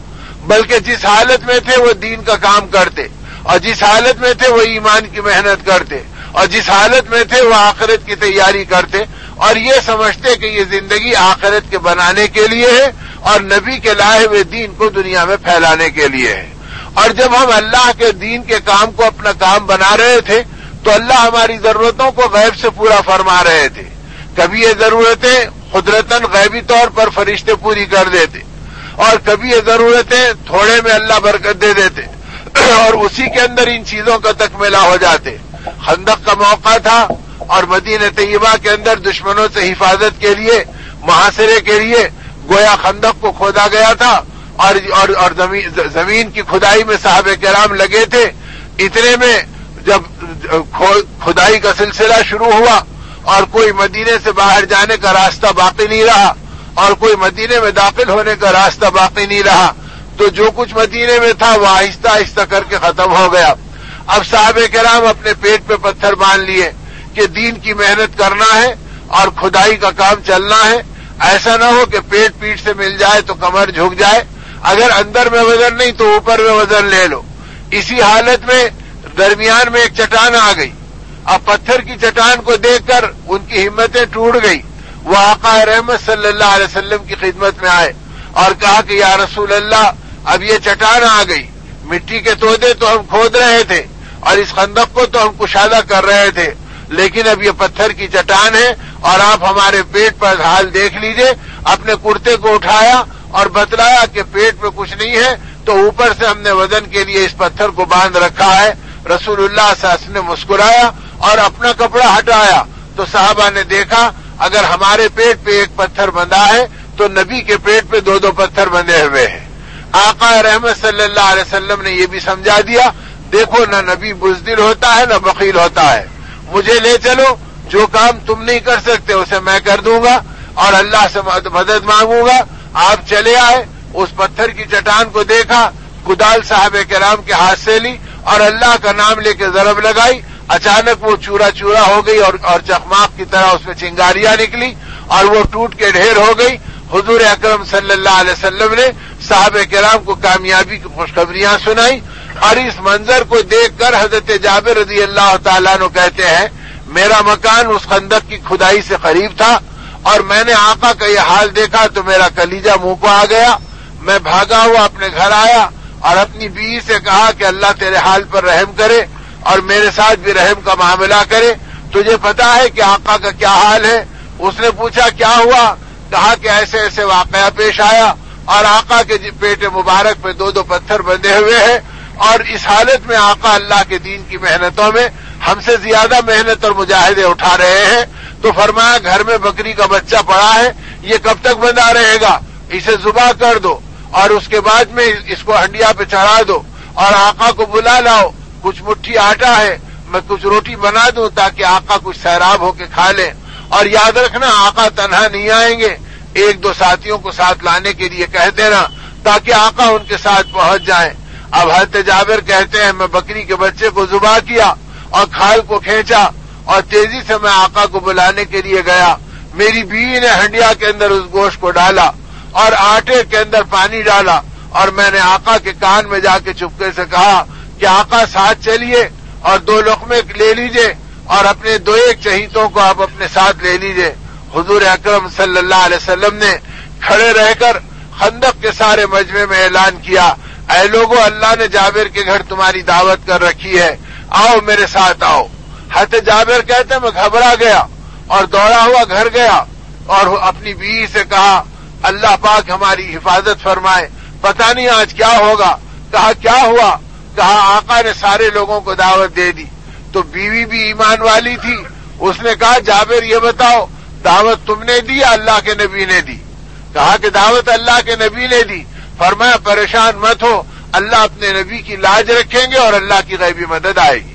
بلکہ جس حالت میں تھے وہ دین کا کام کرتے اور جس حالت میں تھے وہ ایمان کی محنت کرتے اور جس حالت میں تھے وہ آخرت کی تیاری کرتے اور یہ سمجھتے کہ یہ زندگی آخرت کے بنانے کے لیے ہے اور نبی کے لائے ہوئے دین کو دنیا میں پھیلانے کے لیے ہے۔ اور جب ہم اللہ کے دین کے کام کو اپنا کام بنا رہے تھے، تو اللہ ہماری ضرورتوں کو غیب سے پورا فرما رہے تھے۔ کبھی یہ ضرورتیں قدرتن غیبی طور پر فرشتے پوری کر دیتے، اور کبھی یہ ضرورتیں تھوڑے میں اللہ برکت دے دیتے، اور اسی کے اندر ان چیزوں کا تکمیلا ہو جاتے۔ خندق کا موقع تھا، اور مدینہ طیبہ کے اندر دشمنوں سے حفاظت کے لیے، محاصرے کے لیے گویا خندق کو کھودا گیا تھا۔ اور اور, زمین کی کھدائی میں صاحب کرام لگے تھے۔ اتنے میں جب کھدائی کا سلسلہ شروع ہوا اور کوئی مدینے سے باہر جانے کا راستہ باقی نہیں رہا اور کوئی مدینے میں داخل ہونے کا راستہ باقی نہیں رہا تو جو کچھ مدینے میں تھا وہ آہستہ آہستہ کر کے ختم ہو گیا۔ اب صاحب کرام اپنے پیٹ پہ پتھر باندھ لیے کہ دین کی محنت کرنا ہے اور کھدائی کا کام چلنا ہے۔ ایسا نہ ہو کہ پیٹ پیٹ سے مل جائے تو کمر جھک جائے۔ اگر اندر میں وزن نہیں تو اوپر میں وزن لے لو۔ اسی حالت میں درمیان میں ایک چٹان آ گئی۔ اب پتھر کی چٹان کو دیکھ کر ان کی ہمتیں ٹوٹ گئی۔ وہ آقا رحمت صلی اللہ علیہ وسلم کی خدمت میں آئے اور کہا کہ یا رسول اللہ، اب یہ چٹان آ گئی۔ مٹی کے تودے تو ہم کھود رہے تھے اور اس خندق کو تو ہم کشادہ کر رہے تھے۔ لیکن اب یہ پتھر کی چٹان ہے اور آپ ہمارے پیٹ پر حال دیکھ لیجیے۔ اپنے کرتے کو اٹھایا اور بتلایا کہ پیٹ میں کچھ نہیں ہے تو اوپر سے ہم نے وزن کے لیے اس پتھر کو باندھ رکھا ہے۔ رسول اللہ ساس نے مسکرایا اور اپنا کپڑا ہٹایا۔ تو صحابہ نے دیکھا، اگر ہمارے پیٹ پہ ایک پتھر بندھا ہے تو نبی کے پیٹ پہ دو دو پتھر بندھے ہوئے ہیں۔ آقا رحمت صلی اللہ علیہ وسلم نے یہ بھی سمجھا دیا، دیکھو نہ نبی بزدل ہوتا ہے نہ بخیل ہوتا ہے۔ مجھے لے چلو، جو کام تم نہیں کر سکتے اسے میں کر دوں گا اور اللہ سے مدد مانگوں گا۔ آپ چلے آئے، اس پتھر کی چٹان کو دیکھا، کدال صاحب کرام کے ہاتھ سے لی اور اللہ کا نام لے کے ضرب لگائی۔ اچانک وہ چورا چورا ہو گئی اور اور چکماق کی طرح اس میں چنگاریاں نکلی اور وہ ٹوٹ کے ڈھیر ہو گئی۔ حضور اکرم صلی اللہ علیہ وسلم نے صاحب کرام کو کامیابی کی خوشخبریاں سنائی اور اس منظر کو دیکھ کر حضرت جابر رضی اللہ تعالیٰ نے کہتے ہیں، میرا مکان اس خندق کی کھدائی سے قریب تھا۔ اور میں نے آقا کا یہ حال دیکھا تو میرا کلیجہ منہ کو آ گیا۔ میں بھاگا ہوا اپنے گھر آیا اور اپنی بیوی سے کہا کہ اللہ تیرے حال پر رحم کرے اور میرے ساتھ بھی رحم کا معاملہ کرے۔ تجھے پتا ہے کہ آقا کا کیا حال ہے؟ اس نے پوچھا، کیا ہوا؟ کہا کہ ایسے ایسے واقعہ پیش آیا اور آقا کے جی پیٹ مبارک پہ دو دو پتھر بندھے ہوئے ہیں۔ اور اس حالت میں آقا اللہ کے دین کی محنتوں میں ہم سے زیادہ محنت اور مجاہدے اٹھا رہے ہیں۔ تو فرمایا گھر میں بکری کا بچہ پڑا ہے، یہ کب تک بندھا رہے گا؟ اسے زبا کر دو، اور اس کے بعد میں اس کو ہنڈیا پہ چڑھا دو، اور آقا کو بلا لاؤ۔ کچھ مٹھی آٹا ہے، میں کچھ روٹی بنا دوں تاکہ آقا کچھ سیراب ہو کے کھا لیں اور یاد رکھنا، آقا تنہا نہیں آئیں گے۔ ایک دو ساتھیوں کو ساتھ لانے کے لیے کہہ دینا تاکہ آقا ان کے ساتھ پہنچ جائیں اب حضرت جابر کہتے ہیں، میں بکری کے بچے کو زبا کیا اور کھال کو کھینچا۔ اور تیزی سے میں آقا کو بلانے کے لیے گیا۔ میری بیوی نے ہنڈیا کے اندر اس گوشت کو ڈالا اور آٹے کے اندر پانی ڈالا اور میں نے آقا کے کان میں جا کے چپکے سے کہا کہ آقا ساتھ چلیے اور دو لقمے لے لیجیے اور اپنے دو ایک چہیتوں کو آپ اپنے ساتھ لے لیجیے۔ حضور اکرم صلی اللہ علیہ وسلم نے کھڑے رہ کر خندق کے سارے مجمے میں اعلان کیا۔ اے لوگوں اللہ نے جابر کے گھر تمہاری دعوت کر رکھی ہے۔ آؤ میرے ساتھ آؤ۔ حت جابر کہتے میں گھبرا گیا اور دوڑا ہوا گھر گیا اور اپنی بیوی سے کہا، اللہ پاک ہماری حفاظت فرمائے۔ پتہ نہیں آج کیا ہوگا۔ کہا، کیا ہوا؟ کہا، آقا نے سارے لوگوں کو دعوت دے دی۔ تو بیوی بھی ایمان والی تھی۔ اس نے کہا، جابر یہ بتاؤ، دعوت تم نے دی یا اللہ کے نبی نے دی؟ کہا کہ دعوت اللہ کے نبی نے دی۔ فرمایا، پریشان مت ہو، اللہ اپنے نبی کی لاج رکھیں گے اور اللہ کی غیبی مدد آئے گی۔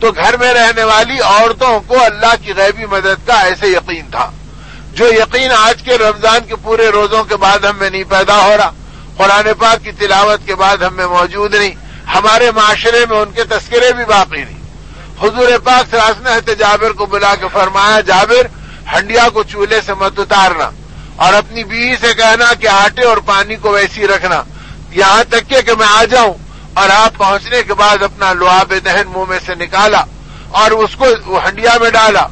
تو گھر میں رہنے والی عورتوں کو اللہ کی غیبی مدد کا ایسے یقین تھا۔ جو یقین آج کے رمضان کے پورے روزوں کے بعد ہم میں نہیں پیدا ہو رہا۔ قرآن پاک کی تلاوت کے بعد ہم میں موجود نہیں۔ ہمارے معاشرے میں ان کے تذکرے بھی باقی نہیں۔ حضور پاک سراس نے جابر کو بلا کے فرمایا، جابر، ہنڈیا کو چولہے سے مت اتارنا اور اپنی بیوی سے کہنا کہ آٹے اور پانی کو ویسی رکھنا۔ یہاں تک کہ میں آ جاؤں۔ اور آپ پہنچنے کے بعد اپنا لواب دہن منہ میں سے نکالا اور اس کو ہنڈیا میں ڈالا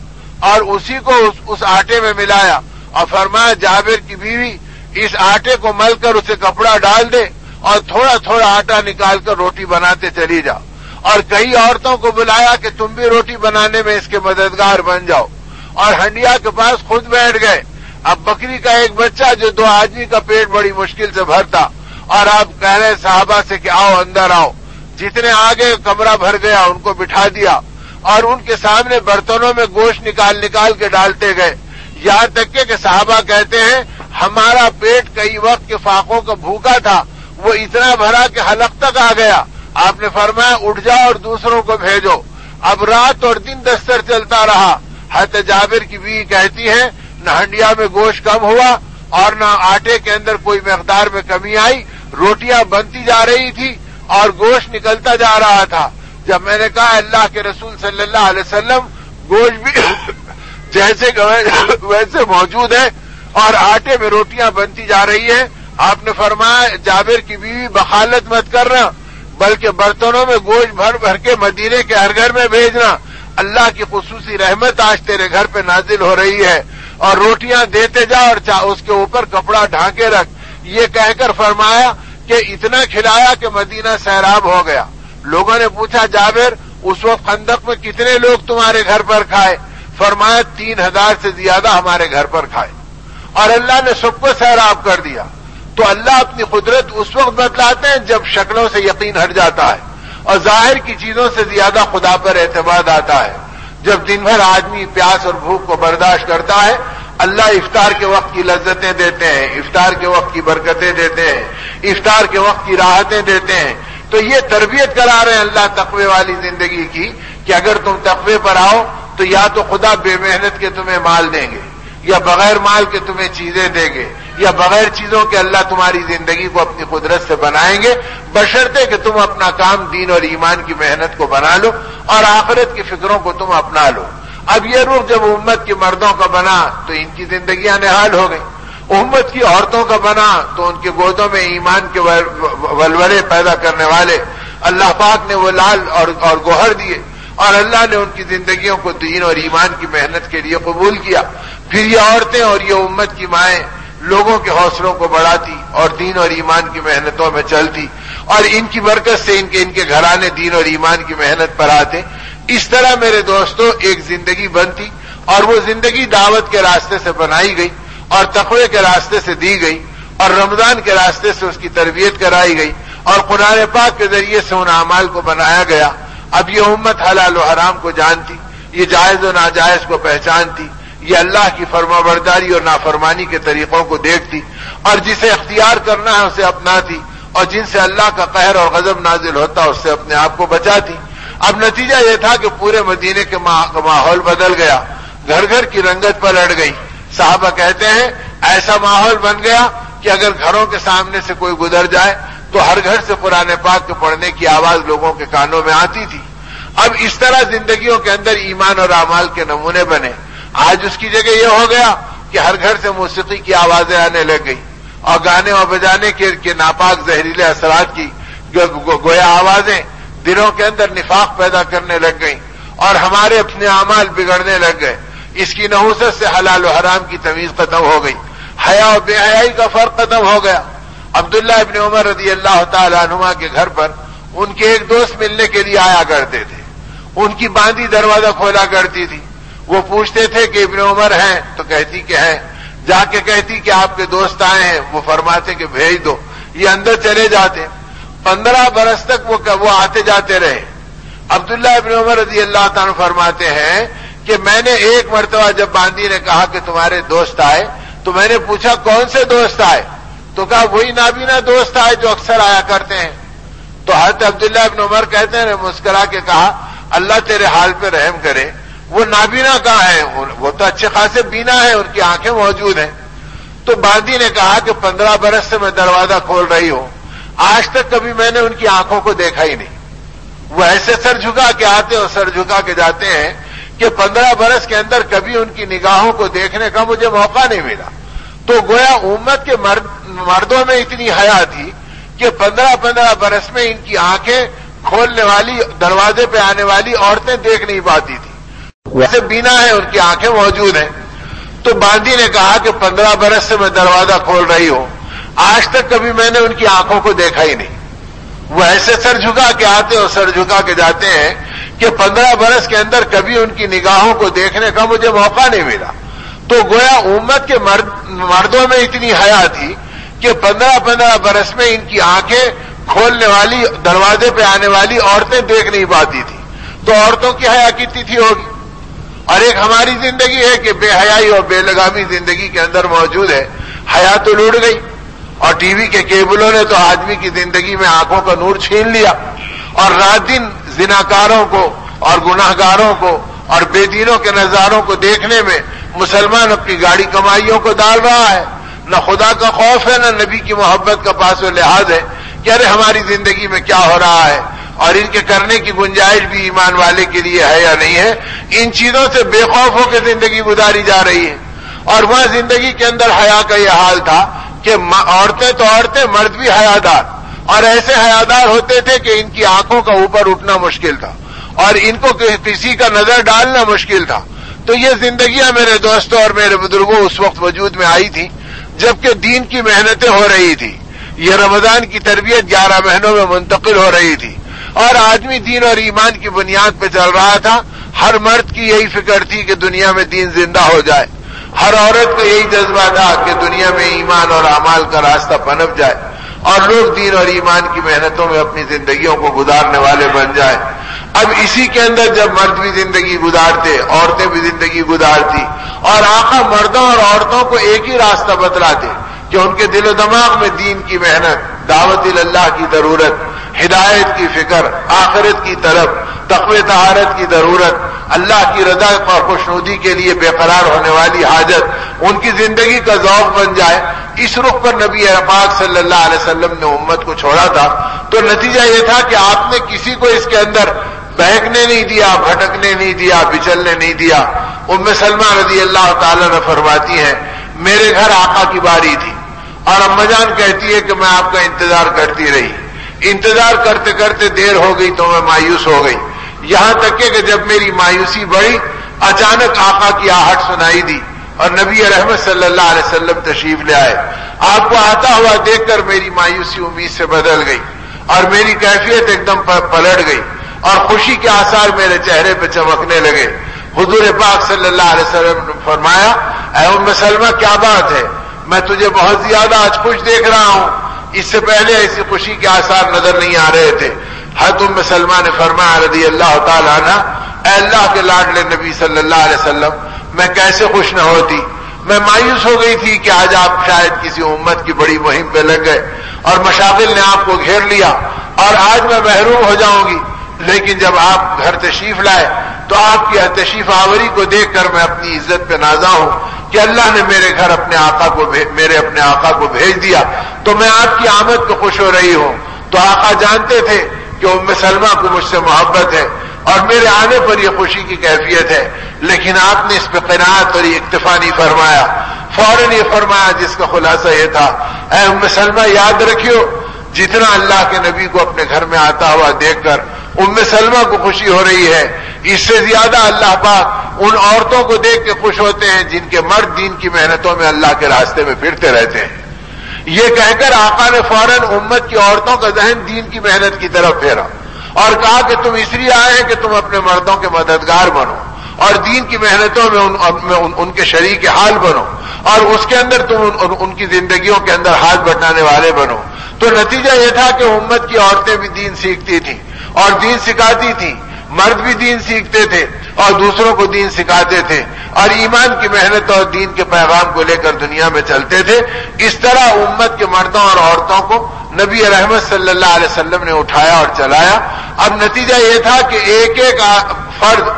اور اسی کو اس اس آٹے میں ملایا اور فرمایا جابر کی بیوی، اس آٹے کو مل کر اسے کپڑا ڈال دے اور تھوڑا تھوڑا آٹا نکال کر روٹی بناتے چلی جاؤ اور کئی عورتوں کو بلایا کہ تم بھی روٹی بنانے میں اس کے مددگار بن جاؤ اور ہنڈیا کے پاس خود بیٹھ گئے۔ اب بکری کا ایک بچہ جو دو آدمی کا پیٹ بڑی مشکل سے بھرتا اور آپ کہہ رہے صحابہ سے کہ آؤ اندر آؤ۔ جتنے آگے کمرہ بھر گیا، ان کو بٹھا دیا۔ اور ان کے سامنے برتنوں میں گوشت نکال نکال کے ڈالتے گئے۔ یہاں تک کہ صحابہ کہتے ہیں، ہمارا پیٹ کئی وقت کے فاقوں کا بھوکا تھا، وہ اتنا بھرا کہ حلق تک آ گیا۔ آپ نے فرمایا، اٹھ جاؤ اور دوسروں کو بھیجو۔ اب رات اور دن دستر چلتا رہا۔ حت جابر کی بھی کہتی ہے، نہ ہنڈیا میں گوشت کم ہوا اور نہ آٹے کے اندر کوئی مقدار میں کمی آئی، روٹیاں بنتی جا رہی تھی اور گوشت نکلتا جا رہا تھا۔ جب میں نے کہا، اللہ کے رسول صلی اللہ علیہ وسلم گوشت بھی جیسے ویسے موجود ہے اور آٹے میں روٹیاں بنتی جا رہی ہیں۔ آپ نے فرمایا، جابر کی بیوی بخالت مت کرنا، بلکہ برتنوں میں گوشت بھر بھر کے مدینے کے ہر گھر میں بھیجنا۔ اللہ کی خصوصی رحمت آج تیرے گھر پہ نازل ہو رہی ہے۔ اور روٹیاں دیتے جا اور اس کے اوپر کپڑا ڈھانکے رکھ۔ یہ کہہ کر فرمایا کہ اتنا کھلایا کہ مدینہ سیراب ہو گیا۔ لوگوں نے پوچھا، جابر، اس وقت خندق میں کتنے لوگ تمہارے گھر پر کھائے؟ فرمایا، تین ہزار سے زیادہ ہمارے گھر پر کھائے۔ اور اللہ نے سب کو سیراب کر دیا۔ تو اللہ اپنی قدرت اس وقت بتلاتے ہیں جب شکلوں سے یقین ہٹ جاتا ہے اور ظاہر کی چیزوں سے زیادہ خدا پر اعتماد آتا ہے۔ جب دن بھر آدمی پیاس اور بھوک کو برداشت کرتا ہے، اللہ افطار کے وقت کی لذتیں دیتے ہیں، افطار کے وقت کی برکتیں دیتے ہیں، افطار کے وقت کی راحتیں دیتے ہیں۔ تو یہ تربیت کرا رہے ہیں اللہ تقوی والی زندگی کی کہ اگر تم تقوی پر آؤ تو یا تو خدا بے محنت کے تمہیں مال دیں گے، یا بغیر مال کے تمہیں چیزیں دیں گے۔ یا بغیر چیزوں کے اللہ تمہاری زندگی کو اپنی قدرت سے بنائیں گے، بشرطے کہ تم اپنا کام دین اور ایمان کی محنت کو بنا لو اور آخرت کی فکروں کو تم اپنا لو۔ اب یہ روح جب امت کی مردوں کا بنا تو ان کی زندگیاں نہال ہو گئی امت کی عورتوں کا بنا تو ان کے گودوں میں ایمان کے ولولے پیدا کرنے والے۔ اللہ پاک نے وہ لال اور اور گوہر دیے اور اللہ نے ان کی زندگیوں کو دین اور ایمان کی محنت کے لیے قبول کیا۔ پھر یہ عورتیں اور یہ امت کی مائیں لوگوں کے حوصلوں کو بڑھاتی اور دین اور ایمان کی محنتوں میں چلتی اور ان کی برکت سے ان کے ان کے گھرانے دین اور ایمان کی محنت پر آتے۔ اس طرح میرے دوستوں ایک زندگی بنتی اور وہ زندگی دعوت کے راستے سے بنائی گئی اور تقوی کے راستے سے دی گئی اور رمضان کے راستے سے اس کی تربیت کرائی گئی اور قرآن پاک کے ذریعے سے ان اعمال کو بنایا گیا۔ اب یہ امت حلال و حرام کو جانتی، یہ جائز و ناجائز کو پہچانتی۔ یہ اللہ کی فرما برداری اور نافرمانی کے طریقوں کو دیکھتی اور جسے اختیار کرنا ہے اسے اپناتی اور جن سے اللہ کا قہر اور غضب نازل ہوتا اس سے اپنے آپ کو بچاتی۔ اب نتیجہ یہ تھا کہ پورے مدینے کے ماحول بدل گیا۔ گھر گھر کی رنگت پلٹ گئی۔ صحابہ کہتے ہیں، ایسا ماحول بن گیا کہ اگر گھروں کے سامنے سے کوئی گزر جائے تو ہر گھر سے قرآن پاک کے پڑھنے کی آواز لوگوں کے کانوں میں آتی تھی۔ اب اس طرح زندگیوں کے اندر ایمان اور اعمال کے نمونے بنے۔ آج اس کی جگہ یہ ہو گیا کہ ہر گھر سے موسیقی کی آوازیں آنے لگ گئی اور گانے اور بجانے کے ناپاک زہریلے اثرات کی گویا آوازیں دلوں کے اندر نفاق پیدا کرنے لگ گئی اور ہمارے اپنے اعمال بگڑنے لگ گئے۔ اس کی نحوست سے حلال و حرام کی تمیز ختم ہو گئی۔ حیا و بے حیائی کا فرق ختم ہو گیا۔ عبداللہ ابن عمر رضی اللہ تعالی عنما کے گھر پر ان کے ایک دوست ملنے کے لیے آیا کرتے تھے۔ ان کی باندھی دروازہ کھولا کرتی تھی۔ وہ پوچھتے تھے کہ ابن عمر ہیں تو کہتی کہ ہیں جا کے کہتی کہ آپ کے دوست آئے ہیں، وہ فرماتے کہ بھیج دو۔ یہ اندر چلے جاتے۔ پندرہ برس تک وہ آتے جاتے رہے۔ عبداللہ ابن عمر رضی اللہ تعالیٰ فرماتے ہیں کہ میں نے ایک مرتبہ جب باندھی نے کہا کہ تمہارے دوست آئے، تو میں نے پوچھا کون سے دوست آئے؟ تو کہا وہی نابینا دوست آئے جو اکثر آیا کرتے ہیں۔ تو حضرت عبداللہ ابن عمر کہتے ہیں مسکرا کے کہا، اللہ تیرے حال پہ رحم کرے۔ وہ نابینا کہاں ہے وہ تو اچھے خاصے بینا ہے ان کی آنکھیں موجود ہیں۔ تو باندھی نے کہا کہ پندرہ برس سے میں دروازہ کھول رہی ہوں۔ آج تک کبھی میں نے ان کی آنکھوں کو دیکھا ہی نہیں۔ وہ ایسے سر جھکا کے آتے اور سر جھکا کے جاتے ہیں کہ پندرہ برس کے اندر کبھی ان کی نگاہوں کو دیکھنے کا مجھے موقع نہیں ملا۔ تو گویا امت کے مردوں میں اتنی حیا تھی کہ پندرہ پندرہ برس میں ان کی آنکھیں کھولنے والی، دروازے پہ آنے والی عورتیں دیکھ نہیں پاتی تھی۔ ویسے بینا ہے، ان کی آنکھیں موجود ہیں۔ تو باندھی نے کہا کہ پندرہ برس سے میں دروازہ کھول رہی ہوں۔ آج تک کبھی میں نے ان کی آنکھوں کو دیکھا ہی نہیں۔ وہ ایسے سر جھکا کے آتے اور سر جھکا کے جاتے ہیں کہ پندرہ برس کے اندر کبھی ان کی نگاہوں کو دیکھنے کا مجھے موقع نہیں ملا۔ تو گویا امت کے مردوں میں اتنی حیا تھی کہ پندرہ پندرہ برس میں ان کی آنکھیں کھولنے والی، دروازے پہ آنے والی عورتیں دیکھ نہیں پاتی تھی۔ تو عورتوں کی حیا کتنی تھی ہوگی؟ اور ایک ہماری زندگی ہے کہ بے حیائی اور بے لگامی زندگی کے اندر موجود ہے۔ حیا تو لوٹ گئی اور ٹی وی کے کیبلوں نے تو آدمی کی زندگی میں آنکھوں کا نور چھین لیا اور رات دن زناکاروں کو اور گناہ گاروں کو اور بے دینوں کے نظاروں کو دیکھنے میں مسلمان اپنی گاڑی کمائیوں کو ڈال رہا ہے۔ نہ خدا کا خوف ہے، نہ نبی کی محبت کا پاس و لحاظ ہے کہ ارے ہماری زندگی میں کیا ہو رہا ہے۔ اور ان کے کرنے کی گنجائش بھی ایمان والے کے لیے ہے یا نہیں ہے، ان چیزوں سے بے خوف ہو کے زندگی گزاری جا رہی ہے۔ اور وہاں زندگی کے اندر حیا کا یہ حال تھا کہ عورتیں تو عورتیں، مرد بھی حیادار۔ اور ایسے حیادار ہوتے تھے کہ ان کی آنکھوں کا اوپر اٹھنا مشکل تھا۔ اور ان کو کسی کا نظر ڈالنا مشکل تھا۔ تو یہ زندگیاں میرے دوستوں اور میرے بزرگوں اس وقت وجود میں آئی تھی، جبکہ دین کی محنتیں ہو رہی تھی۔ یہ رمضان کی تربیت گیارہ مہینوں میں منتقل ہو رہی تھی۔ اور آدمی دین اور ایمان کی بنیاد پہ چل رہا تھا، ہر مرد کی یہی فکر تھی کہ دنیا میں دین زندہ ہو جائے۔ ہر عورت کا یہی جذبہ تھا کہ دنیا میں ایمان اور اعمال کا راستہ پنپ جائے اور لوگ دین اور ایمان کی محنتوں میں اپنی زندگیوں کو گزارنے والے بن جائیں اب اسی کے اندر جب مرد بھی زندگی گزارتے، عورتیں بھی زندگی گزارتی اور آخا مردوں اور عورتوں کو ایک ہی راستہ بتلاتے کہ ان کے دل و دماغ میں دین کی محنت، دعوت اللہ کی ضرورت ہدایت کی فکر، آخرت کی طرف تقوی تہارت کی ضرورت، اللہ کی رضا اور خوشنودی کے لیے بے قرار ہونے والی حاجت، ان کی زندگی کا ذوق بن جائے، اس رخ پر نبی ارفاق صلی اللہ علیہ وسلم نے امت کو چھوڑا تھا۔ تو نتیجہ یہ تھا کہ آپ نے کسی کو اس کے اندر بہکنے نہیں دیا، بھٹکنے نہیں دیا، بچلنے نہیں دیا۔ ام سلمہ رضی اللہ تعالی نے فرماتی ہیں، میرے گھر آقا کی باری تھی اور اما جان کہتی ہے کہ میں آپ کا انتظار کرتی رہی۔ انتظار کرتے کرتے دیر ہو گئی تو میں مایوس ہو گئی۔ یہاں تک کہ جب میری مایوسی بڑھی، اچانک آقا کی آہٹ سنائی دی اور نبی رحمت صلی اللہ علیہ وسلم تشریف لے آئے۔ آپ کو آتا ہوا دیکھ کر میری مایوسی امید سے بدل گئی اور میری کیفیت ایک دم پلٹ گئی اور خوشی کے آثار میرے چہرے پہ چمکنے لگے۔ حضور پاک صلی اللہ علیہ وسلم نے فرمایا، اے ام سلمہ، کیا بات ہے؟ میں تجھے بہت زیادہ آج خوش دیکھ رہا ہوں۔ اس سے پہلے ایسی خوشی کے آثار نظر نہیں آ رہے تھے۔ حضرت ام سلمہ نے فرمایا رضی اللہ تعالی عنہ، اے اللہ کے لاڈلے نبی صلی اللہ علیہ وسلم، میں کیسے خوش نہ ہوتی؟ میں مایوس ہو گئی تھی کہ آج آپ شاید کسی امت کی بڑی مہم پہ لگ گئے اور مشاغل نے آپ کو گھیر لیا اور آج میں محروم ہو جاؤں گی۔ لیکن جب آپ گھر تشریف لائے تو آپ کی تشریف آوری کو دیکھ کر میں اپنی عزت پہ نازا ہوں کہ اللہ نے میرے گھر اپنے آقا کو میرے اپنے آقا کو بھیج دیا۔ تو میں آپ کی آمد کو خوش ہو رہی ہوں۔ تو آقا جانتے تھے کہ ام سلمہ کو مجھ سے محبت ہے اور میرے آنے پر یہ خوشی کی کیفیت ہے۔ لیکن آپ نے اس پہ قناعت اور یہ اکتفا نہیں فرمایا۔ فوراً یہ فرمایا جس کا خلاصہ یہ تھا۔ اے ام سلمہ، یاد رکھیو جتنا اللہ کے نبی کو اپنے گھر میں آتا ہوا دیکھ کر ام سلمہ کو خوشی ہو رہی ہے، اس سے زیادہ اللہ پاک ان عورتوں کو دیکھ کے خوش ہوتے ہیں جن کے مرد دین کی محنتوں میں اللہ کے راستے میں پھرتے رہتے ہیں۔ یہ کہہ کر آقا نے فوراً امت کی عورتوں کا ذہن دین کی محنت کی طرف پھیرا اور کہا کہ تم اس لیے آئے ہیں کہ تم اپنے مردوں کے مددگار بنو۔ اور دین کی محنتوں میں ان, ان, ان کے شریک حال بنو اور اس کے اندر تم ان, ان کی زندگیوں کے اندر ہاتھ بٹانے والے بنو۔ تو نتیجہ یہ تھا کہ امت کی عورتیں بھی دین سیکھتی تھیں اور دین سکھاتی تھیں۔ مرد بھی دین سیکھتے تھے اور دوسروں کو دین سکھاتے تھے اور ایمان کی محنت اور دین کے پیغام کو لے کر دنیا میں چلتے تھے۔ اس طرح امت کے مردوں اور عورتوں کو نبی رحمت صلی اللہ علیہ وسلم نے اٹھایا اور چلایا۔ اب نتیجہ یہ تھا کہ ایک ایک فرد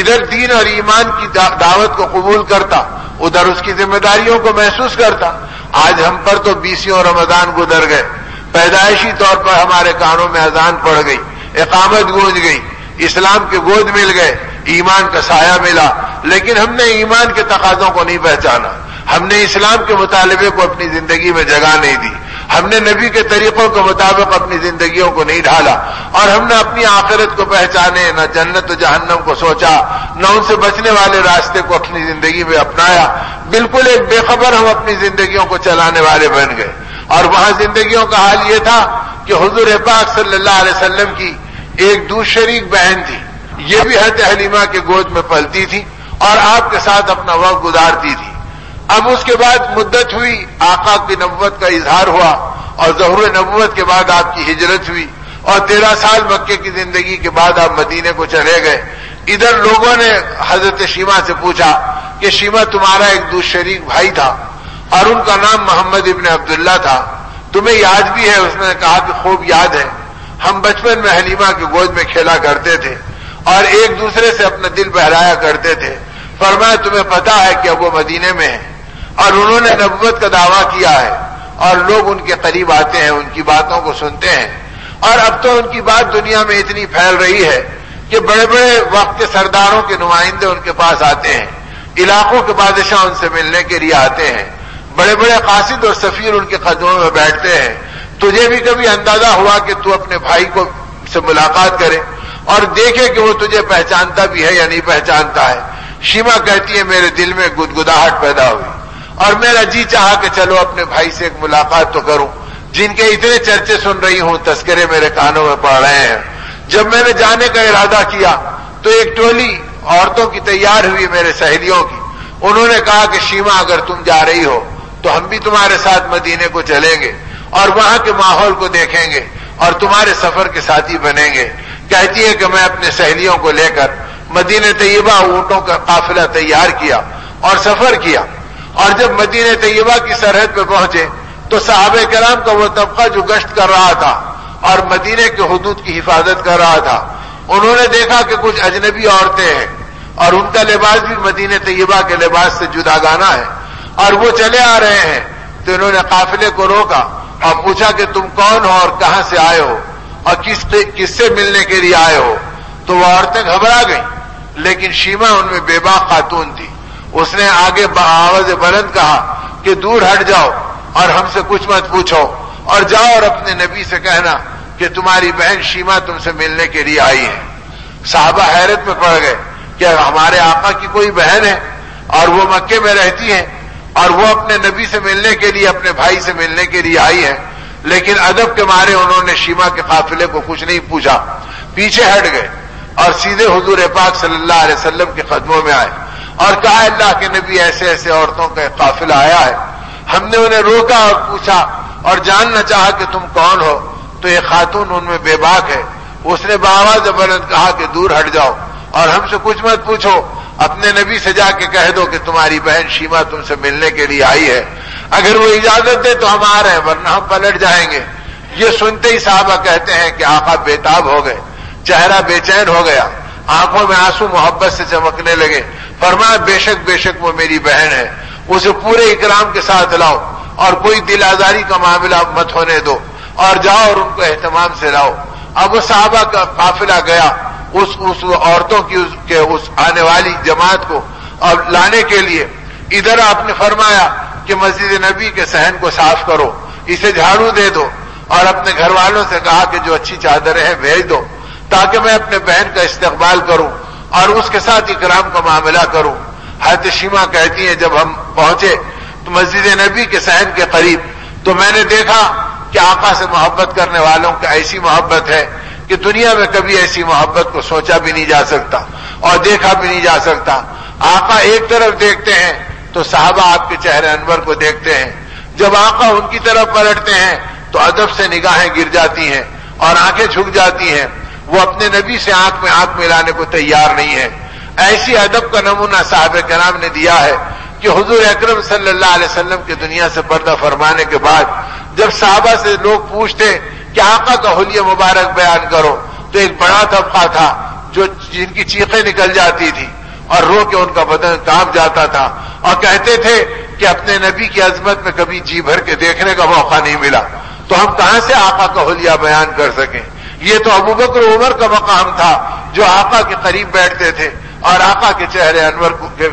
ادھر دین اور ایمان کی دعوت کو قبول کرتا، ادھر اس کی ذمہ داریوں کو محسوس کرتا۔ آج ہم پر تو بیسیوں رمضان گزر گئے۔ پیدائشی طور پر ہمارے کانوں میں اذان پڑ گئی، اقامت گونج گئی، اسلام کے گود مل گئے، ایمان کا سایہ ملا۔ لیکن ہم نے ایمان کے تقاضوں کو نہیں پہچانا۔ ہم نے اسلام کے مطالبے کو اپنی زندگی میں جگہ نہیں دی۔ ہم نے نبی کے طریقوں کے مطابق اپنی زندگیوں کو نہیں ڈھالا اور ہم نے اپنی آخرت کو پہچانے، نہ جنت و جہنم کو سوچا، نہ ان سے بچنے والے راستے کو اپنی زندگی میں اپنایا۔ بالکل ایک بے خبر ہم اپنی زندگیوں کو چلانے والے بن گئے۔ اور وہاں زندگیوں کا حال یہ تھا کہ حضور پاک صلی اللہ علیہ وسلم کی ایک دوسری بہن تھی۔ یہ بھی حضرت حلیمہ کے گود میں پلتی تھی اور آپ کے ساتھ اپنا وقت گزارتی تھی۔ اب اس کے بعد مدت ہوئی، آقا کی نبوت کا اظہار ہوا اور ظہور نبوت کے بعد آپ کی ہجرت ہوئی اور تیرہ سال مکے کی زندگی کے بعد آپ مدینے کو چلے گئے۔ ادھر لوگوں نے حضرت شیما سے پوچھا کہ شیما تمہارا ایک دوسری بھائی تھا اور ان کا نام محمد ابن عبداللہ تھا۔ تمہیں یاد بھی ہے، اس نے کہا کہ خوب یاد ہے۔ ہم بچپن میں حلیمہ کے گود میں کھیلا کرتے تھے اور ایک دوسرے سے اپنا دل بہلایا کرتے تھے۔ فرمایا، تمہیں پتا ہے کہ اب وہ مدینے میں ہے اور انہوں نے نبوت کا دعویٰ کیا ہے اور لوگ ان کے قریب آتے ہیں، ان کی باتوں کو سنتے ہیں۔ اور اب تو ان کی بات دنیا میں اتنی پھیل رہی ہے کہ بڑے بڑے وقت کے سرداروں کے نمائندے ان کے پاس آتے ہیں، علاقوں کے بادشاہ ان سے ملنے کے لیے آتے ہیں۔ بڑے بڑے قاصد اور سفیر ان کے قدموں میں بیٹھتے ہیں۔ تجھے بھی کبھی اندازہ ہوا کہ تو اپنے بھائی کو سے ملاقات کرے اور دیکھے کہ وہ تجھے پہچانتا بھی ہے یا نہیں پہچانتا ہے۔ شیما کہتی ہے، میرے دل میں گدگداہٹ پیدا ہوئی۔ اور میرا جی چاہا کہ چلو اپنے بھائی سے ایک ملاقات تو کروں۔ جن کے اتنے چرچے سن رہی ہوں، تذکرے میرے کانوں میں پڑ رہے ہیں۔ جب میں نے جانے کا ارادہ کیا، تو ایک ٹولی عورتوں کی تیار ہوئی میرے سہیلیوں کی۔ انہوں نے کہا کہ شیما، اگر تم جا رہی ہو، تو ہم بھی تمہارے ساتھ مدینے کو چلیں گے اور وہاں کے ماحول کو دیکھیں گے اور تمہارے سفر کے ساتھی بنیں گے۔ کہتی ہے کہ میں اپنے سہیلیوں کو لے کر مدینہ طیبہ اونٹوں کا قافلہ تیار کیا اور سفر کیا۔ اور جب مدینہ طیبہ کی سرحد پہ پہنچے تو صحابہ کرام کا وہ طبقہ جو گشت کر رہا تھا اور مدینے کے حدود کی حفاظت کر رہا تھا، انہوں نے دیکھا کہ کچھ اجنبی عورتیں ہیں اور ان کا لباس بھی مدینہ طیبہ کے لباس سے جدا گانا ہے اور وہ چلے آ رہے ہیں۔ تو انہوں نے قافلے کو روکا اور پوچھا کہ تم کون ہو اور کہاں سے آئے ہو اور کس کس سے ملنے کے لیے آئے ہو؟ تو وہ عورتیں گھبرا گئیں، لیکن شیما ان میں بے باک خاتون تھی۔ اس نے آگے آواز بلند کہا کہ دور ہٹ جاؤ اور ہم سے کچھ مت پوچھو اور جاؤ اور اپنے نبی سے کہنا کہ تمہاری بہن شیما تم سے ملنے کے لیے آئی ہے صحابہ حیرت میں پڑ گئے کہ ہمارے آقا کی کوئی بہن ہے اور وہ مکے میں رہتی ہے اور وہ اپنے نبی سے ملنے کے لیے، اپنے بھائی سے ملنے کے لیے آئی ہے لیکن ادب کے مارے انہوں نے شیما کے قافلے کو کچھ نہیں پوچھا۔ پیچھے ہٹ گئے اور سیدھے حضور پاک صلی اللہ علیہ وسلم کے قدموں میں آئے۔ اور کہا اللہ کے نبی ایسے ایسے عورتوں کا قافلہ آیا ہے۔ ہم نے انہیں روکا اور پوچھا، اور جاننا چاہا کہ تم کون ہو؟ تو یہ خاتون ان میں بے باک ہے۔ اس نے باواز بلند کہا کہ دور ہٹ جاؤ، اور ہم سے کچھ مت پوچھو۔ اپنے نبی سے جا کے کہہ دو کہ تمہاری بہن شیما تم سے ملنے کے لیے آئی ہے۔ اگر وہ اجازت دے تو ہم آ رہے ہیں، ورنہ ہم پلٹ جائیں گے۔ یہ سنتے ہی صحابہ کہتے ہیں کہ آقا بےتاب ہو گئے، چہرہ بے چین ہو گیا۔ آنکھوں میں آنسو محبت سے چمکنے لگے۔ فرمایا، بے شک بے شک وہ میری بہن ہے، اسے پورے اکرام کے ساتھ لاؤ، اور کوئی دل آزاری کا معاملہ مت ہونے دو، اور جاؤ اور ان کو اہتمام سے لاؤ۔ اب وہ صحابہ کا قافلہ گیا، اس اس عورتوں کی اس کے، اس آنے والی جماعت کو، اور لانے کے لیے۔ ادھر آپ نے فرمایا کہ مسجد نبی کے سہن کو صاف کرو، اسے جھاڑو دے دو، اور اپنے گھر والوں سے کہا کہ جو اچھی چادریں ہیں بھیج دو، تاکہ میں اپنے بہن کا استقبال کروں۔ اور اس کے ساتھ اکرام کا معاملہ کروں۔ حضرت شیما کہتی ہیں، جب ہم پہنچے تو مسجد نبی کے سہن کے قریب، تو میں نے دیکھا کہ آقا سے محبت کرنے والوں کی ایسی محبت ہے کہ دنیا میں کبھی ایسی محبت کو سوچا بھی نہیں جا سکتا اور دیکھا بھی نہیں جا سکتا۔ آقا ایک طرف دیکھتے ہیں تو صحابہ آپ کے چہرے انور کو دیکھتے ہیں۔ جب آقا ان کی طرف پلٹتے ہیں تو ادب سے نگاہیں گر جاتی ہیں اور آنکھیں جھک جاتی ہیں۔ وہ اپنے نبی سے آنکھ میں آنکھ ملانے کو تیار نہیں ہے۔ ایسی ادب کا نمونہ صاحب کرام نے دیا ہے کہ حضور اکرم صلی اللہ علیہ وسلم کی دنیا سے پردہ فرمانے کے بعد جب صحابہ سے لوگ پوچھتے کہ آقا کا حلیہ مبارک بیان کرو، تو ایک بڑا طبقہ تھا جو جن کی چیخیں نکل جاتی تھی اور رو کے ان کا بدن کام جاتا تھا۔ اور کہتے تھے کہ اپنے نبی کی عظمت میں کبھی جی بھر کے دیکھنے کا موقع نہیں ملا۔ تو ہم کہاں سے آقا کا حلیہ بیان کر سکیں؟ یہ تو ابو بکر عمر کا مقام تھا جو آقا کے قریب بیٹھتے تھے اور آقا کے چہرے انور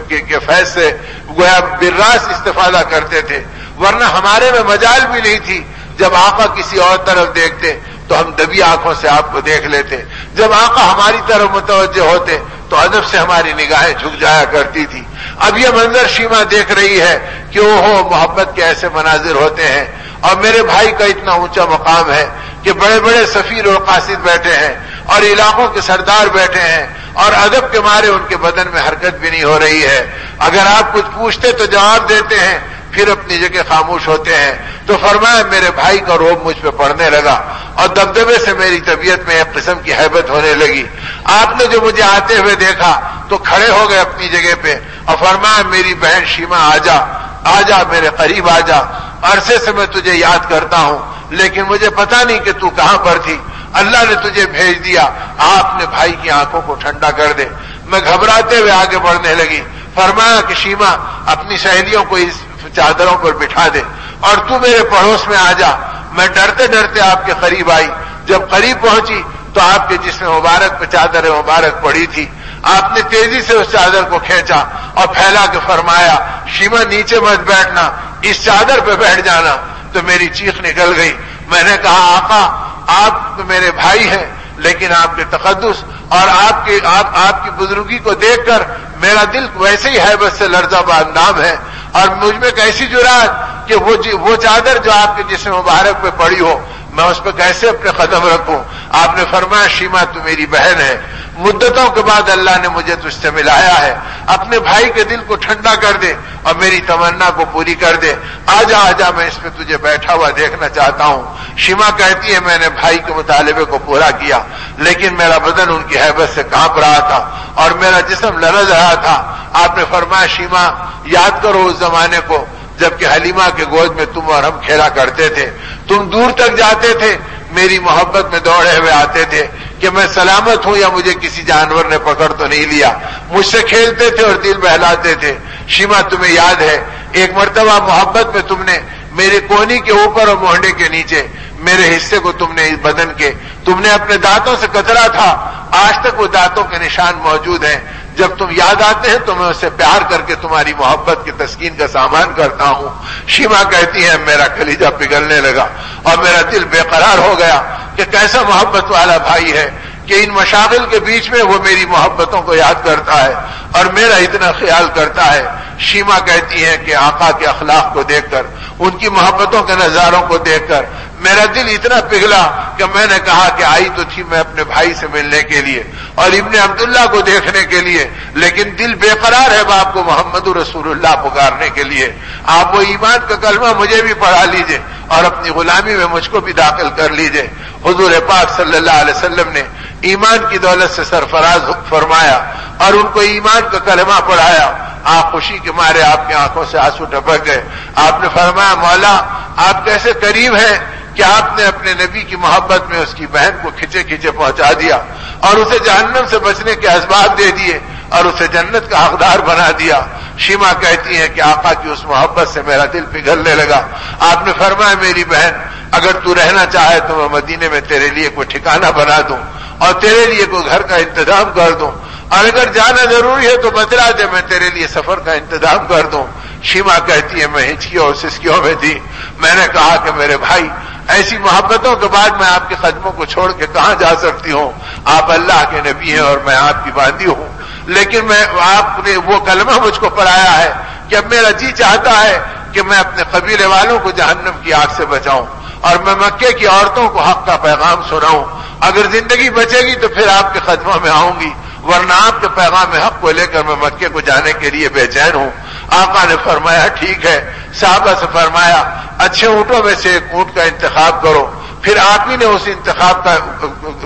کے فیض سے گویا براس استفادہ کرتے تھے، ورنہ ہمارے میں مجال بھی نہیں تھی۔ جب آقا کسی اور طرف دیکھتے تو ہم دبی آنکھوں سے آپ کو دیکھ لیتے۔ جب آقا ہماری طرف متوجہ ہوتے تو ادب سے ہماری نگاہیں جھک جایا کرتی تھی۔ اب یہ منظر شیما دیکھ رہی ہے کہ وہ ہو محبت کے ایسے مناظر ہوتے ہیں اور میرے بھائی کا اتنا اونچا مقام ہے کہ بڑے بڑے سفیر اور قاصد بیٹھے ہیں اور علاقوں کے سردار بیٹھے ہیں اور ادب کے مارے ان کے بدن میں حرکت بھی نہیں ہو رہی ہے۔ اگر آپ کچھ پوچھتے تو جواب دیتے ہیں، پھر اپنی جگہ خاموش ہوتے ہیں۔ تو فرمایا، میرے بھائی کا روب مجھ پہ پڑنے لگا اور دبدبے سے میری طبیعت میں ایک قسم کی حیبت ہونے لگی۔ آپ نے جو مجھے آتے ہوئے دیکھا تو کھڑے ہو گئے اپنی جگہ پہ اور فرمایا، میری بہن شیما آ جا آ جا، میرے قریب آ جا۔ عرصے سے میں تجھے یاد کرتا ہوں۔ لیکن مجھے پتا نہیں کہ تو کہاں پر تھی۔ اللہ نے تجھے بھیج دیا۔ آپ نے بھائی کی آنکھوں کو ٹھنڈا کر دے۔ میں گھبراتے ہوئے آگے بڑھنے لگی۔ فرمایا کہ شیما، اپنی سہیلیوں کو اس چادروں پر بٹھا دے اور تو میرے پڑوس میں آ جا۔ میں ڈرتے ڈرتے آپ کے قریب آئی۔ جب قریب پہنچی تو آپ کے جس میں مبارک پہ چادر مبارک پڑی تھی۔ آپ نے تیزی سے اس چادر کو کھینچا اور پھیلا کے فرمایا، شیما، نیچے مت بیٹھنا، اس چادر پہ بیٹھ جانا۔ تو میری چیخ نکل گئی۔ میں نے کہا، آقا، آپ تو میرے بھائی ہیں، لیکن آپ کے تقدس اور آپ کی آپ آپ کی بزرگی کو دیکھ کر میرا دل ویسے ہی حیبت سے لرزہ نام ہے۔ اور مجھ میں کیسی جرات کہ جی- وہ چادر جو آپ کے جسم مبارک پہ پڑی ہو میں اس پہ کیسے اپنے قدم رکھوں؟ آپ نے فرمایا، شیما تو میری بہن ہے۔ مدتوں کے بعد اللہ نے مجھے تجھ سے ملایا ہے۔ اپنے بھائی کے دل کو ٹھنڈا کر دے اور میری تمنا کو پوری کر دے۔ آ جا آ جا میں اس پہ تجھے بیٹھا ہوا دیکھنا چاہتا ہوں۔ شیما کہتی ہے، میں نے بھائی کے مطالبے کو پورا کیا، لیکن میرا بدن ان کی حیبت سے کانپ رہا تھا اور میرا جسم لرز رہا تھا۔ آپ نے فرمایا، شیما، یاد کرو اس زمانے کو جبکہ حلیمہ کے گود میں تم اور ہم کھیلا کرتے تھے، تم دور تک جاتے تھے، میری محبت میں دوڑے ہوئے آتے تھے کہ میں سلامت ہوں یا مجھے کسی جانور نے پکڑ تو نہیں لیا۔ مجھ سے کھیلتے تھے اور دل بہلاتے تھے۔ شیما، تمہیں یاد ہے، ایک مرتبہ محبت میں تم نے میرے کونی کے اوپر اور موہنڈے کے نیچے، میرے حصے کو تم نے اس بدن کے، تم نے اپنے دانتوں سے کترا تھا۔ آج تک وہ دانتوں کے نشان موجود ہیں۔ جب تم یاد آتے ہیں تو میں اسے پیار کر کے تمہاری محبت کی تسکین کا سامان کرتا ہوں۔ شیما کہتی ہے میرا کلیجہ پگھلنے لگا اور میرا دل بے قرار ہو گیا کہ کیسا محبت والا بھائی ہے کہ ان مشاغل کے بیچ میں وہ میری محبتوں کو یاد کرتا ہے اور میرا اتنا خیال کرتا ہے۔ شیما کہتی ہے کہ آقا کے اخلاق کو دیکھ کر، ان کی محبتوں کے نظاروں کو دیکھ کر میرا دل اتنا پگھلا کہ میں نے کہا کہ آئی تو تھی میں اپنے بھائی سے ملنے کے لیے اور ابن عبداللہ کو دیکھنے کے لیے، لیکن دل بے قرار ہے باپ کو محمد رسول اللہ پکارنے کے لیے۔ آپ وہ ایمان کا کلمہ مجھے بھی پڑھا لیجیے اور اپنی غلامی میں مجھ کو بھی داخل کر لیجیے۔ حضور پاک صلی اللہ علیہ وسلم نے ایمان کی دولت سے سرفراز فرمایا اور ان کو ایمان کا کلمہ پڑھایا۔ آپ خوشی کے مارے آپ کی آنکھوں سے آنسو ٹپک گئے۔ آپ نے فرمایا، مولا، آپ کیسے قریب ہیں کہ آپ نے اپنے نبی کی محبت میں اس کی بہن کو کھچے کھچے پہنچا دیا اور اسے جہنم سے بچنے کے اسباب دے دیے۔ اور اسے جنت کا حقدار بنا دیا۔ شیما کہتی ہے کہ آقا کی اس محبت سے میرا دل پگھلنے لگا۔ آپ نے فرمایا، میری بہن، اگر تو رہنا چاہے تو میں مدینے میں تیرے لیے کوئی ٹھکانہ بنا دوں اور تیرے لیے کوئی گھر کا انتظام کر دوں۔ اور اگر جانا ضروری ہے تو بتلا دے، میں تیرے لیے سفر کا انتظام کر دوں۔ شیما کہتی ہے میں ہچکیوں اور سسکیوں میں تھی؟ میں نے کہا کہ میرے بھائی، ایسی محبتوں کے بعد میں آپ کے قدموں کو چھوڑ کے کہاں جا سکتی ہوں؟ آپ اللہ کے نبی ہیں اور میں آپ کی باندھی ہوں۔ لیکن میں آپ نے وہ کلمہ مجھ کو پڑھایا ہے کہ اب میرا جی چاہتا ہے کہ میں اپنے قبیلے والوں کو جہنم کی آگ سے بچاؤں اور میں مکے کی عورتوں کو حق کا پیغام سناؤں۔ اگر زندگی بچے گی تو پھر آپ کے قدموں میں آؤں گی، ورنہ آپ کے پیغام حق کو لے کر میں مکے کو جانے کے لیے بے چین ہوں۔ آقا نے فرمایا، ٹھیک ہے۔ صحابہ سے فرمایا، اچھے اونٹوں میں سے ایک اونٹ کا انتخاب کرو۔ پھر آپ ہی نے اس انتخاب کا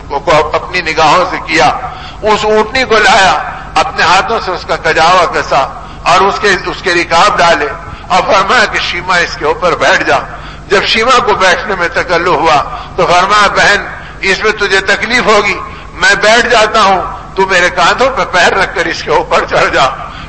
کو اپنی نگاہوں سے کیا، اس اونٹنی کو لایا، اپنے ہاتھوں سے اس کا کجاوا کسا اور اس کے اس کے رکاب ڈالے۔ اور فرمایا کہ شیما اس کے اوپر بیٹھ جا۔ جب شیما کو بیٹھنے میں تکلو ہوا تو فرمایا، بہن، اس میں تجھے تکلیف ہوگی، میں بیٹھ جاتا ہوں، تو میرے کاندھوں پہ پیر رکھ کر اس کے اوپر چڑھ جا۔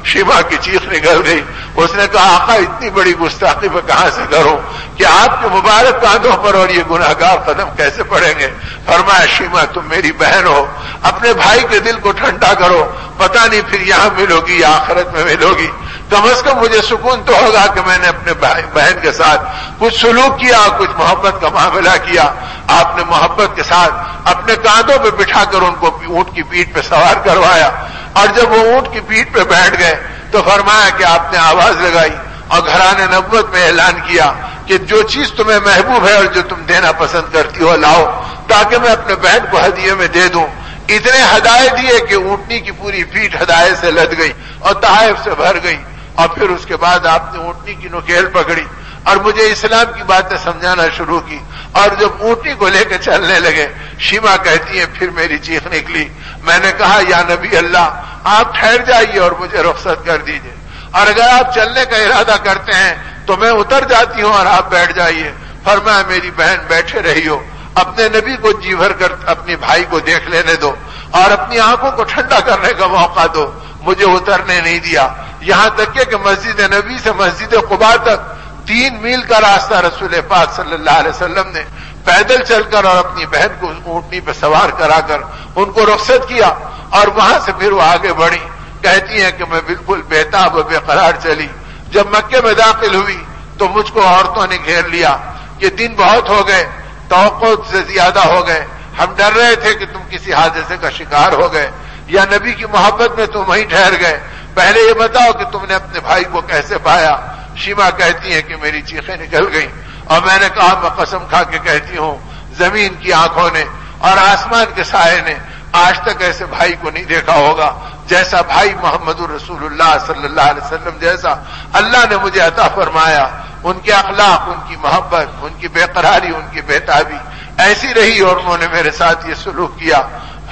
شیما کی چیخ نکل گئی۔ اس نے کہا، آقا، اتنی بڑی گستاخی میں کہاں سے کروں کہ آپ کے مبارک کاندھوں پر اور یہ گناہ گار قدم کیسے پڑیں گے؟ فرمایا شیما تم میری بہن ہو۔ اپنے بھائی کے دل کو ٹھنڈا کرو۔ پتہ نہیں پھر یہاں ملو گی یا آخرت میں ملو گی۔ کم از کم مجھے سکون تو ہوگا کہ میں نے اپنے بہن کے ساتھ کچھ سلوک کیا، کچھ محبت کا معاملہ کیا۔ آپ نے محبت کے ساتھ اپنے کاندھوں پہ بٹھا کر ان کو اونٹ کی پیٹ پہ سوار کروایا۔ اور جب وہ اونٹ کی پیٹ پہ بیٹھ گئے تو فرمایا کہ آپ نے آواز لگائی اور گھرانے نبوت میں اعلان کیا کہ جو چیز تمہیں محبوب ہے اور جو تم دینا پسند کرتی ہو لاؤ، تاکہ میں اپنے بہن کو ہدیے میں دے دوں۔ اتنے ہدایت دیے کہ اونٹنی کی پوری پیٹ ہدایت سے لد گئی اور تحائف سے بھر گئی۔ اور پھر اس کے بعد آپ نے اونٹنی کی نکیل پکڑی اور مجھے اسلام کی باتیں سمجھانا شروع کی۔ اور جب اونٹنی کو لے کے چلنے لگے، شیما کہتی ہیں، پھر میری چیخ نکلی۔ میں نے کہا، یا نبی اللہ، آپ ٹھہر جائیے اور مجھے رخصت کر دیجیے اور اگر آپ چلنے کا ارادہ کرتے ہیں، تو میں اتر جاتی ہوں اور آپ بیٹھ جائیے۔ فرمایا، میری بہن بیٹھے رہی ہو۔ اپنے نبی کو جی بھر کر اپنے بھائی کو دیکھ لینے دو۔ اور اپنی آنکھوں کو ٹھنڈا کرنے کا موقع دو۔ مجھے اترنے نہیں دیا۔ یہاں تک کہ مسجد نبی سے مسجد قبا تک تین میل کا راستہ رسول پاک صلی اللہ علیہ وسلم نے پیدل چل کر اور اپنی بہن کو اونٹنی پہ سوار کرا کر ان کو رخصت کیا اور وہاں سے پھر وہ آگے بڑھی، کہتی ہیں کہ میں بالکل بےتاب و بے قرار چلی۔ جب مکے میں داخل ہوئی تو مجھ کو عورتوں نے گھیر لیا کہ دن بہت ہو گئے توقع سے زیادہ ہو گئے۔ ہم ڈر رہے تھے کہ تم کسی حادثے کا شکار ہو گئے یا نبی کی محبت میں تم وہیں ٹھہر گئے۔ پہلے یہ بتاؤ کہ تم نے اپنے بھائی کو کیسے پایا؟ شیما کہتی ہے کہ میری چیخیں نکل گئیں اور میں نے کہا میں قسم کھا کے کہتی ہوں، زمین کی آنکھوں نے اور آسمان کے سائے نے آج تک ایسے بھائی کو نہیں دیکھا ہوگا جیسا بھائی محمد الرسول اللہ صلی اللہ علیہ وسلم جیسا اللہ نے مجھے عطا فرمایا۔ ان کے اخلاق، ان کی محبت، ان کی بے قراری، ان کی بےتابی ایسی رہی اور انہوں نے میرے ساتھ یہ سلوک کیا۔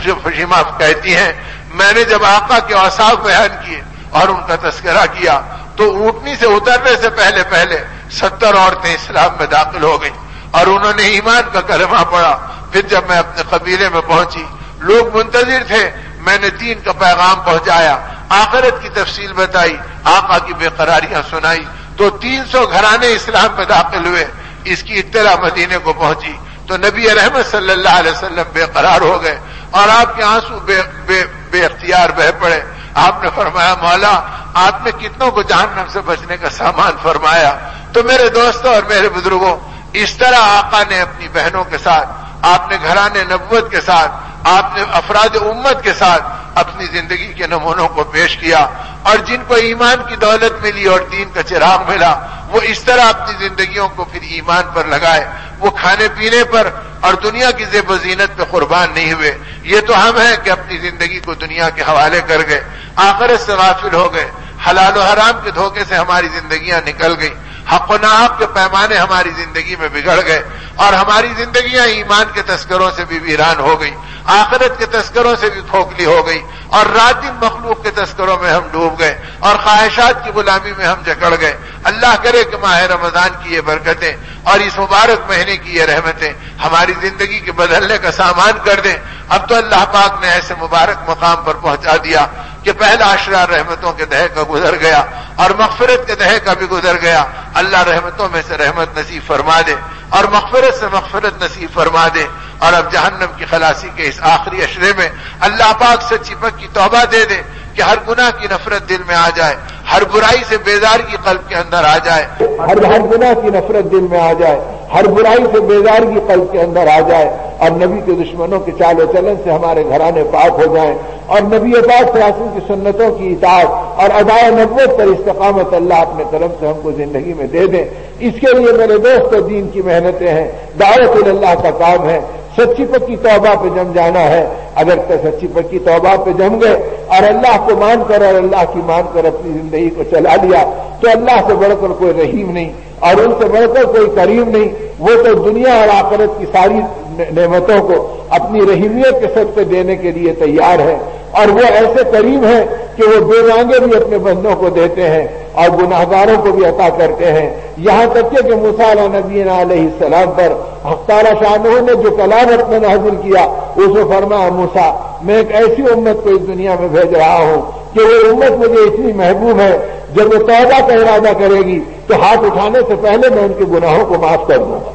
جو فشیما کہتی ہیں، میں نے جب آقا کے اوساف بیان کیے اور ان کا تذکرہ کیا تو اونٹنی سے اترنے سے پہلے پہلے ستر عورتیں اسلام میں داخل ہو گئیں اور انہوں نے ایمان کا کلمہ پڑا پھر جب میں اپنے قبیلے میں پہنچی، لوگ منتظر تھے، میں نے دین کا پیغام پہنچایا۔ آخرت کی تفصیل بتائی، آقا کی بے قراریاں سنائی۔ تو تین سو گھرانے اسلام میں داخل ہوئے، اس کی اطلاع مدینے کو پہنچی۔ تو نبی رحمت صلی اللہ علیہ وسلم بے قرار ہو گئے اور آپ کے آنسو بے بے بے اختیار بہ پڑے۔ آپ نے فرمایا، مولا آپ نے کتنوں کو جہنم سے بچنے کا سامان فرمایا تو میرے دوستوں اور میرے بزرگوں، اس طرح آقا نے اپنی بہنوں کے ساتھ، آپ نے گھرانے نبوت کے ساتھ، آپ نے افراد امت کے ساتھ اپنی زندگی کے نمونوں کو پیش کیا اور جن کو ایمان کی دولت ملی اور دین کا چراغ ملا، وہ اس طرح اپنی زندگیوں کو پھر ایمان پر لگائے۔ وہ کھانے پینے پر اور دنیا کی زیب و زینت پہ قربان نہیں ہوئے۔ یہ تو ہم ہیں کہ اپنی زندگی کو دنیا کے حوالے کر گئے۔ آخرت سے غافل ہو گئے۔ حلال و حرام کے دھوکے سے ہماری زندگیاں نکل گئیں۔ حق و ناحق کے پیمانے ہماری زندگی میں بگڑ گئے اور ہماری زندگیاں ایمان کے تسکروں سے بھی ویران ہو گئی آخرت کے تسکروں سے بھی کھوکھلی ہو گئی اور رات دن مخلوق کے تسکروں میں ہم ڈوب گئے۔ اور خواہشات کی غلامی میں ہم جکڑ گئے۔ اللہ کرے کہ ماہ رمضان کی یہ برکتیں اور اس مبارک مہینے کی یہ رحمتیں ہماری زندگی کے بدلنے کا سامان کر دیں۔ اب تو اللہ پاک نے ایسے مبارک مقام پر پہنچا دیا۔ کہ پہلا اشرار رحمتوں کے دہ کا گزر گیا اور مغفرت کے دہ کا بھی گزر گیا۔ اللہ رحمتوں میں سے رحمت نصیب فرما دے۔ اور مغفرت سے مغفرت نصیب فرما دے اور اب جہنم کی خلاصی کے اس آخری اشرے میں اللہ پاک سے چپک کی توبہ دے دے کہ ہر گناہ کی نفرت دل میں آ جائے، ہر برائی سے بیدار کی قلب کے اندر آ جائے، ہر ہر گناہ کی نفرت دل میں آ جائے، ہر برائی سے بیدار کی قلب کے اندر آ جائے اور نبی کے دشمنوں کے چال و چلن سے ہمارے گھرانے پاک ہو جائیں اور نبی پاک فراثم کی سنتوں کی اطاعت اور ادائے نبوت پر استقامت اللہ اپنے کرم سے ہم کو زندگی میں دے دیں۔ اس کے لیے میرے دوست دین کی محنت محنتیں ہیں۔ دعوت اللہ کا کام ہے۔ سچی پکی توبہ پہ جم جانا ہے۔ اگر تو سچی پکی توبہ پہ جم گئے اور اللہ کو مان کر اور اللہ کی مان کر اپنی زندگی کو چلا لیا، تو اللہ سے بڑھ کر کوئی رحیم نہیں اور ان سے بڑھ کر کوئی کریم نہیں۔ وہ تو دنیا اور آخرت کی ساری نعمتوں کو اپنی رحیمیت کے سب پہ دینے کے لیے تیار ہے اور وہ ایسے کریم ہیں کہ وہ بے رانگے بھی اپنے بندوں کو دیتے ہیں اور گناہ گاروں کو بھی عطا کرتے ہیں۔ یہاں تک کہ مسالہ نبی علیہ السلام پر ہفتارہ شاہ نے جو کلام اپنے حاصل کیا، اس کو فرما موسا میں ایک ایسی امت کو اس دنیا میں بھیج رہا ہوں کہ وہ امت مجھے اتنی محبوب ہے، جب وہ توبہ کا ارادہ کرے گی تو ہاتھ اٹھانے سے پہلے میں ان کے گناہوں کو معاف کر دوں گا۔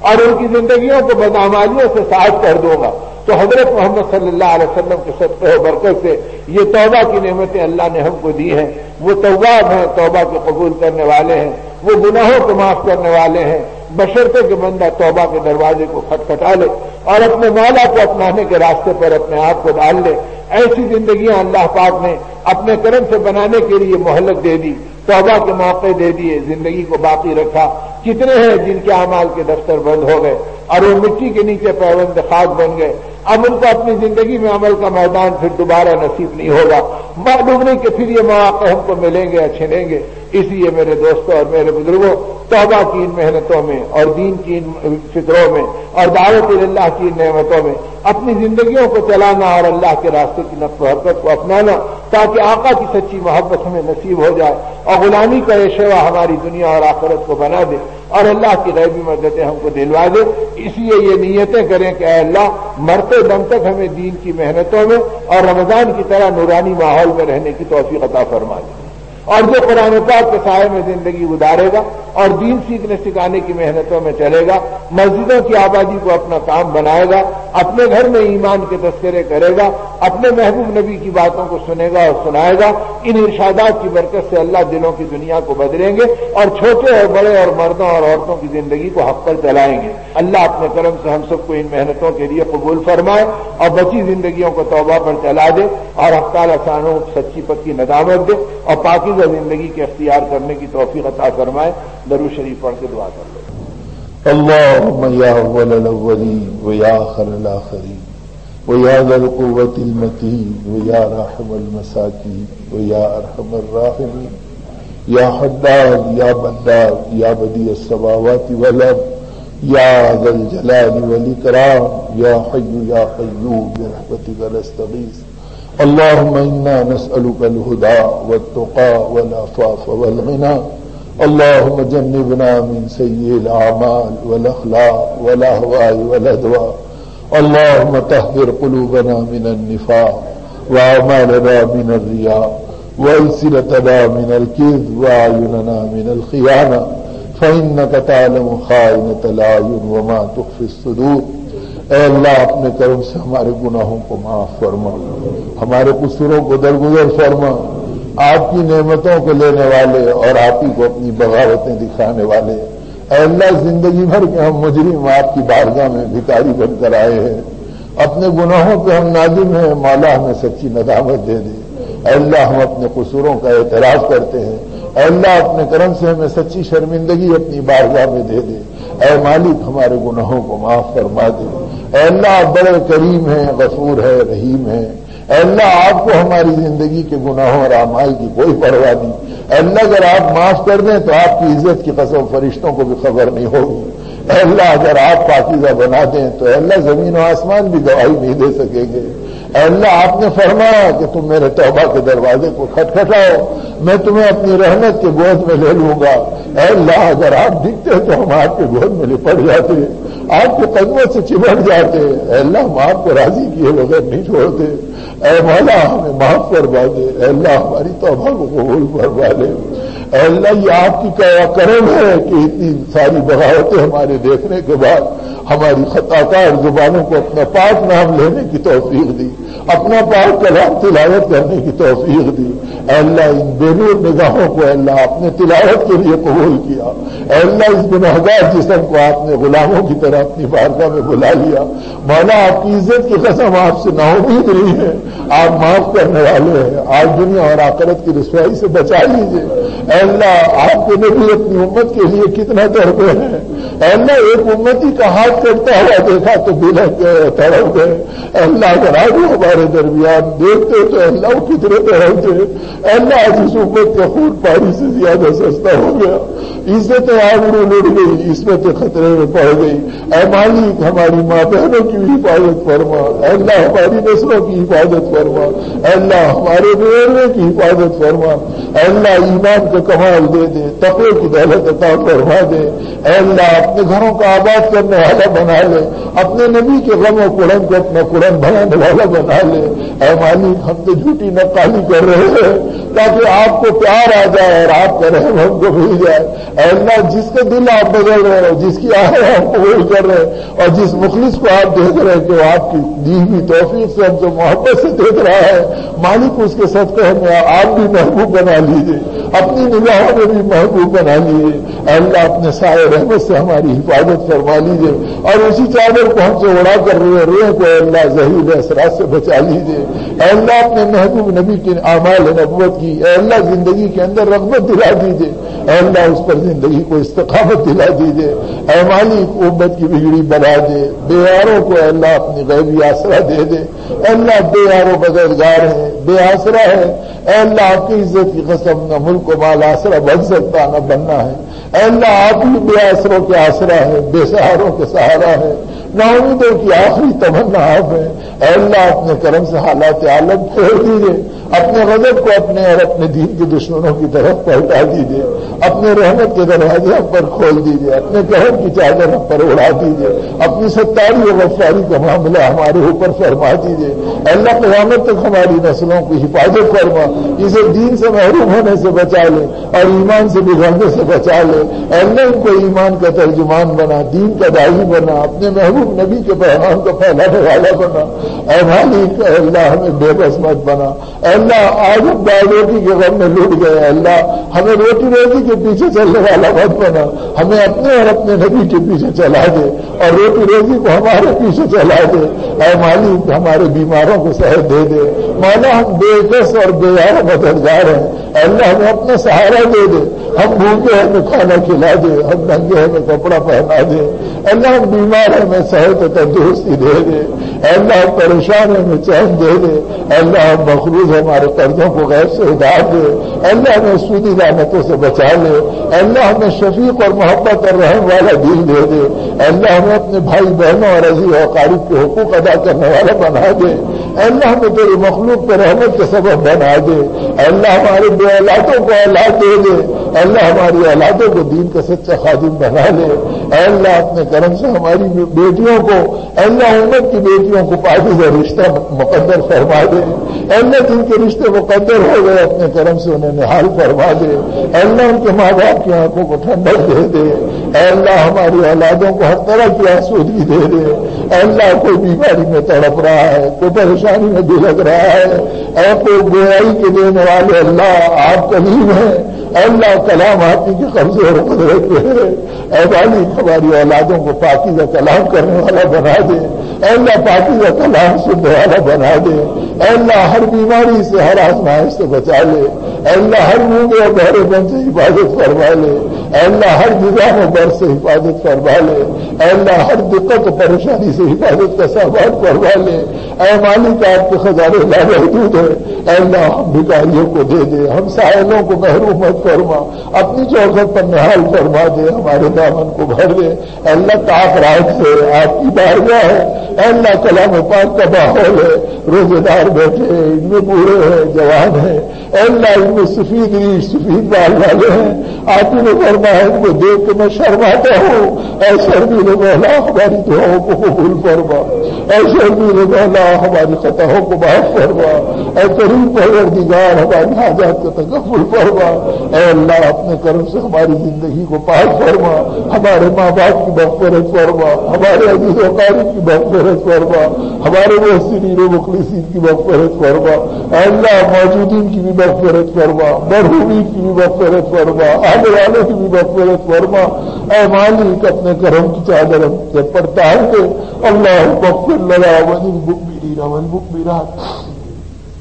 اور ان کی زندگیوں کو بدامالیوں سے ساتھ کر دوں گا۔ تو حضرت محمد صلی اللہ علیہ وسلم کے سطح و برکت سے یہ توبہ کی نعمتیں اللہ نے ہم کو دی ہیں۔ وہ توباب ہیں، توبہ کو قبول کرنے والے ہیں۔ وہ گناہوں کو معاف کرنے والے ہیں۔ بشرطے کے بندہ توبہ کے دروازے کو کھٹکھٹا لے اور اپنے مولا کو اپنانے کے راستے پر اپنے آپ کو ڈال لے۔ ایسی زندگیاں اللہ پاک نے اپنے کرم سے بنانے کے لیے مہلت دے دی۔ توبہ کے موقع دے دیے، زندگی کو باقی رکھا۔ کتنے ہیں جن کے اعمال کے دفتر بند ہو گئے اور وہ مٹی کے نیچے پیوند خاک بن گئے۔ اب ان کو اپنی زندگی میں عمل کا میدان پھر دوبارہ نصیب نہیں ہوگا۔ معلوم نہیں کہ پھر یہ مواقع ہم کو ملیں گے اچھے لیں گے۔ اس لیے میرے دوستوں اور میرے بزرگوں، توبہ کی ان محنتوں میں اور دین کی ان فکروں میں اور دعوت اللہ کی ان نعمتوں میں۔ اپنی زندگیوں کو چلانا اور اللہ کے راستے کی نقل و حرکت کو اپنانا تاکہ آقا کی سچی محبت ہمیں نصیب ہو جائے۔ اور غلامی کا یہ شیوا ہماری دنیا اور آخرت کو بنا دے اور اللہ کی غیبی مددیں ہم کو دلوا دے۔ اس لیے یہ نیتیں کریں کہ اے اللہ، مرتے دم تک ہمیں دین کی محنتوں میں اور رمضان کی طرح نورانی ماحول میں رہنے کی توفیق عطا فرما دے۔ اور جو قرآن پاک کے سائے میں زندگی گزارے گا اور دین سیکھنے سکھانے کی محنتوں میں چلے گا، مسجدوں کی آبادی کو اپنا کام بنائے گا، اپنے گھر میں ایمان کے تذکرے کرے گا، اپنے محبوب نبی کی باتوں کو سنے گا اور سنائے گا، ان ارشادات کی برکت سے اللہ دلوں کی دنیا کو بدلیں گے اور چھوٹے اور بڑے اور مردوں اور عورتوں کی زندگی کو حق پر چلائیں گے۔ اللہ اپنے کرم سے ہم سب کو ان محنتوں کے لیے قبول فرمائے اور بچی زندگیوں کو توبہ پر چلا دے اور ہفتال آسانوں سچی پکی ندامت دے اور پاکیزہ زندگی کے اختیار کرنے کی توفیق عطا فرمائے۔ درو شریف پڑھ کے دعا کر لو اللهم يا أول الأولين ويا آخر الآخرين ويا ذا القوة المتين ويا راحم المساكين ويا أرحم الراحمين يا حداد يا بداد يا بديع السماوات والأرض يا ذا الجلال والإكرام يا حي يا قيوم برحمتك نستغيث اللهم إنا نسألك الهدى والتقى والعفاف والغنى. اللهم جنبنا من سيء الأعمال والأخلاق والأهواء والأدواء اللهم تهدر قلوبنا من النفاق وأعمالنا من الرياء وألسلتنا من الكذب وأعيننا من الخيانة. فإنك تعلم خائنة العين وما تخفي الصدور. اے اللہ، اپنے کرم سے ہمارے گناہوں کو معاف فرما۔ ہمارے قصوروں کو درگزر فرما۔ آپ کی نعمتوں کو لینے والے اور آپ ہی کو اپنی بغاوتیں دکھانے والے۔ اے اللہ، زندگی بھر کے ہم مجرم، آپ کی بارگاہ میں بھکاری بن کر آئے ہیں۔ اپنے گناہوں پہ ہم نازم ہیں، مولا ہمیں سچی ندامت دے دے۔ اے اللہ، ہم اپنے قصوروں کا اعتراف کرتے ہیں۔ اے اللہ، اپنے کرم سے ہمیں سچی شرمندگی اپنی بارگاہ میں دے دے۔ اے مالک، ہمارے گناہوں کو معاف فرما دے۔ اے اللہ بڑے کریم ہیں، غفور ہے رحیم ہے اے اللہ آپ کو ہماری زندگی کے گناہوں اور اعمال کی کوئی پرواہ نہیں۔ اے اللہ اگر آپ معاف کر دیں تو آپ کی عزت کی قسم فرشتوں کو بھی خبر نہیں ہوگی۔ اے اللہ اگر آپ پاکیزہ بنا دیں تو اے اللہ زمین و آسمان بھی گواہی نہیں دے سکیں گے۔ اے اللہ آپ نے فرمایا کہ تم میرے توبہ کے دروازے کو کھٹکھٹاؤ، میں تمہیں اپنی رحمت کے گود میں لے لوں گا۔ اے اللہ اگر آپ دکھتے تو ہم آپ کے گود میں لپٹ جاتے آپ کے قدموں سے چمٹ جاتے ہیں۔ اللہ ہم آپ کو راضی کیے بغیر نہیں چھوڑتے۔ اے مولا، ہمیں معاف کروا دے۔ اے اللہ، ہماری توبہ کو قبول کروا دے اے اللہ، یہ آپ کی کیا کرم ہے کہ اتنی ساری بغاوتیں ہمارے دیکھنے کے بعد ہماری خطا کار زبانوں کو اپنا پاک نام لینے کی توفیق دی، اپنا پاک کلام تلاوت کرنے کی توفیق دی۔ اللہ، ان بینور نگاہوں کو اللہ اپنے تلاوت کے لیے قبول کیا۔ اللہ، اس گنہگار جسم کو آپ نے غلاموں کی طرح اپنی بارگاہ میں بلا لیا۔ مولا، آپ کی عزت کی قسم آپ سے نہ امید رہی ہے۔ آپ معاف کرنے والے ہیں۔ آج دنیا اور آکرت کی رسوائی سے بچا لیجیے اللہ، آپ کے نبی اپنی امت کے لیے کتنا درد ہیں۔ اللہ، ایک امتی کا ہاتھ کرتا ہوا دیکھا تو بلک گئے تڑپ گئے۔ اللہ، اگر آگے ہمارے درمیان دیکھتے تو اللہ کتنے تڑپ گئے۔ اللہ، آج اس امت کا خون پانی سے زیادہ سستا ہو گیا۔ عزت آبرو لڑ گئی اس میں تو خطرے میں پڑ گئی اے مالک، ہماری ماں بہنوں کی بھی حفاظت فرما۔ اللہ، ہماری نسلوں کی حفاظت حفاظت فرما۔ اللہ ہمارے بیوے کی حفاظت فرما۔ اللہ ایمان کا کمال دے دے، تقوی کی دولت عطا فرما دے۔ اللہ، اپنے گھروں کا آباد کرنے والا بنا لے۔ اپنے نبی کے غم و قرآن کو اپنا قرآن بنانے والا بنا لے۔ اے مالک ہم تو جھوٹی نقالی کر رہے ہیں۔ تاکہ آپ کو پیار آ جائے اور آپ کا رحم ہم کو مل جائے۔ اے اللہ، جس کا دل آپ بدل رہے ہو جس کی آہ آپ قبول کر رہے ہیں، اور جس مخلص کو آپ دیکھ رہے ہیں کہ وہ آپ کی دی ہوئی توفیق سے ہم سے محبت سے دیکھ رہا ہے، مالک اس کے ساتھ ہمیں آپ بھی محبوب بنا لیجیے اپنی نگاہوں میں بھی محبوب بنا لیجیے اللہ اپنے سائے رحمت سے ہماری حفاظت فرما لیجیے اور اسی چادر کو ہم سے اڑا کر رہے روح کو اللہ ظہیر اثرات سے بچا لیجیے اللہ اپنے محبوب نبی کے اعمال نبوت کی، اے اللہ زندگی کے اندر رغبت دلا دیجیے اے اللہ اس پر زندگی کو استقامت دلا دیجیے اے مالک امت کی بگڑی بنا دے۔ بے یاروں کو اللہ اپنی غیبی آسرا دے دے۔ اے اللہ بے یاروں بدلگار ہے بے آسرا ہے اے اللہ آپ کی عزت کی قسم، نہ ملک و مال آسرا بن سکتا، نہ بننا ہے۔ اے اللہ، آپ ہی بے آسروں کے آسرا ہے بے سہاروں کے سہارا ہے نہ امیدوں کی آخری تمنا آپ ہے اے اللہ، اپنے کرم سے حالات عالم پھیڑ دیجیے اپنے غضب کو اپنے اور اپنے دین کے دشمنوں کی طرف پلٹا دیجیے اپنے رحمت کے دروازے ہم پر کھول دیجیے اپنے قہر کی چادر ہم پر اڑا دیجیے اپنی ستاری و غفاری کا معاملہ ہمارے اوپر فرما دیجیے اللہ قیامت تک ہماری نسلوں کی حفاظت فرما، اسے دین سے محروم ہونے سے بچا لے اور ایمان سے بگڑنے سے بچا لے۔ اللہ ان کو ایمان کا ترجمان بنا، دین کا دائی بنا، اپنے محبوب نبی کے پیغام کو پھیلانے والا بنا۔ اے مالک اللہ، ہمیں بے بس مت بنا۔ اللہ آج ہم دال روٹی کے غم میں لوٹ گئے اللہ ہمیں روٹی روٹی کے پیچھے چلنے والا مت بنا۔ ہمیں اپنے اور اپنے نبی کے پیچھے چلا دے اور روٹی روٹی کو ہمارے پیچھے چلا دے۔ اے مالک، ہمارے بیماروں کو صحت دے دے۔ مانا ہم بے کس اور بے یار مددگار ہیں۔ اللہ، ہمیں اپنا سہارا دے دے۔ ہم بھوکے ہیں ہمیں کھانا کھلا دے۔ ہم ننگے ہمیں کپڑا پہنا دے۔ اللہ، ہم بیمار ہیں ہمیں صحت و تندرستی دے دے۔ اللہ، ہم پریشان ہیں ہمیں چین دے دے۔ اللہ، ہم مخروض ہمارے قرضوں کو غیر سے ادار دے۔ اللہ ہمیں سودی رحمتوں سے بچا لے۔ اللہ ہمیں شفیق اور محبت اور رحم والا دل دے دے۔ اللہ ہمیں اپنے بھائی بہنوں اور عزیز و قارب کے حقوق ادا کرنے والا بنا دے۔ اللہ ہمیں تیری مخلوق پہ رحمت کے سبب بنا دے۔ اللہ ہمارے بے اولادوں کو اولاد دے دے۔ اللہ ہماری اولادوں کو دین کا سچا خادم بنا لے اللہ اپنے کرم سے ہماری بیٹیوں کو، اللہ امت کی بیٹیوں کو پارٹی کا رشتہ مقدر فرما دے۔ اللہ جن کے رشتے مقدر ہو گئے، اپنے کرم سے انہیں نہال فرما دے۔ اللہ ان کے ماں باپ کی آنکھوں کو ٹھنڈک دے دے۔ اللہ ہماری اولادوں کو ہر طرح کی آسودگی دے دے۔ اللہ کوئی بیماری میں تڑپ رہا ہے کوئی پریشانی میں دلک رہا ہے۔ اور کوئی گویائی کے دینے والے اللہ آپ کلیم ہیں۔ اللہ کلام آپ کی قبضے اور قدرت ہے اے والی ہماری اولادوں کو پاکی کا کلام کرنے والا بنا دے۔ اے اللہ پاکی کا کلام سننے والا بنا دے۔ اے اللہ ہر بیماری سے ہر آزمائش سے بچا لے۔ اے اللہ ہر مونگے اور بہرے بن سے حفاظت کروا لے۔ اے اللہ ہر نظام و بر سے حفاظت کروا لے۔ اے اللہ ہر دقت و پریشانی سے حفاظت کا سہباد کروا لے۔ اے مالک، آپ کے خزانے لا محدود ہے اے اللہ ہم بھکاریوں کو دے دے، ہم ساحلوں کو محروم مت فرما۔ اپنی چوکھٹ پر نہال فرما دے، ہمارے دامن کو بھر دے۔ اللہ تاپ رات سے آپ کی بارگاہ ہے۔ اللہ کلام پاک کا ماحول ہے، روزے دار بیٹھے ہیں ان میں بوڑھے ہیں، جوان ہیں اللہ ان میں سفید ریش سفید بال والے ہیں۔ آپ ہی نے کرنا ہے ان کو دیکھ کے میں شرماتا ہوں۔ اے شرمی نے بہلا ہماری دعاؤں کو قبول فرما۔ اے شرمی نے بہلا ہماری خطاوں کو معاف فرما۔ اے کریم پروردگار، ہماری حاجات کا تکفل فرما۔ اے اللہ، اپنے کرم سے ہماری زندگی کو پاک فرما۔ ہمارے ماں باپ کی بخبرت فرما۔ ہمارے عزیز و قاری کی بخبرت فرما۔ ہمارے محسنین و مخلصین کی بخبرت فرما۔ اے اللہ، موجودین کی بھی مغفرت فرما، مرحومی کی بھی مغفرت فرما آنے والے کی بھی مغفرت فرما۔ اے مالک، اپنے کرم کی چادر ہم سے پڑتا ہے کہ اللہ مغفر لنا ون المؤمنین والمؤمنات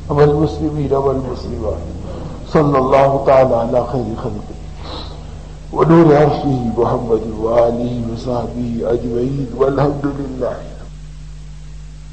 والمسلمین والمسلمات صلی اللہ تعالی علی خیر خلقه ونور عرشه محمد وآله وصحبه أجمعين والحمد لله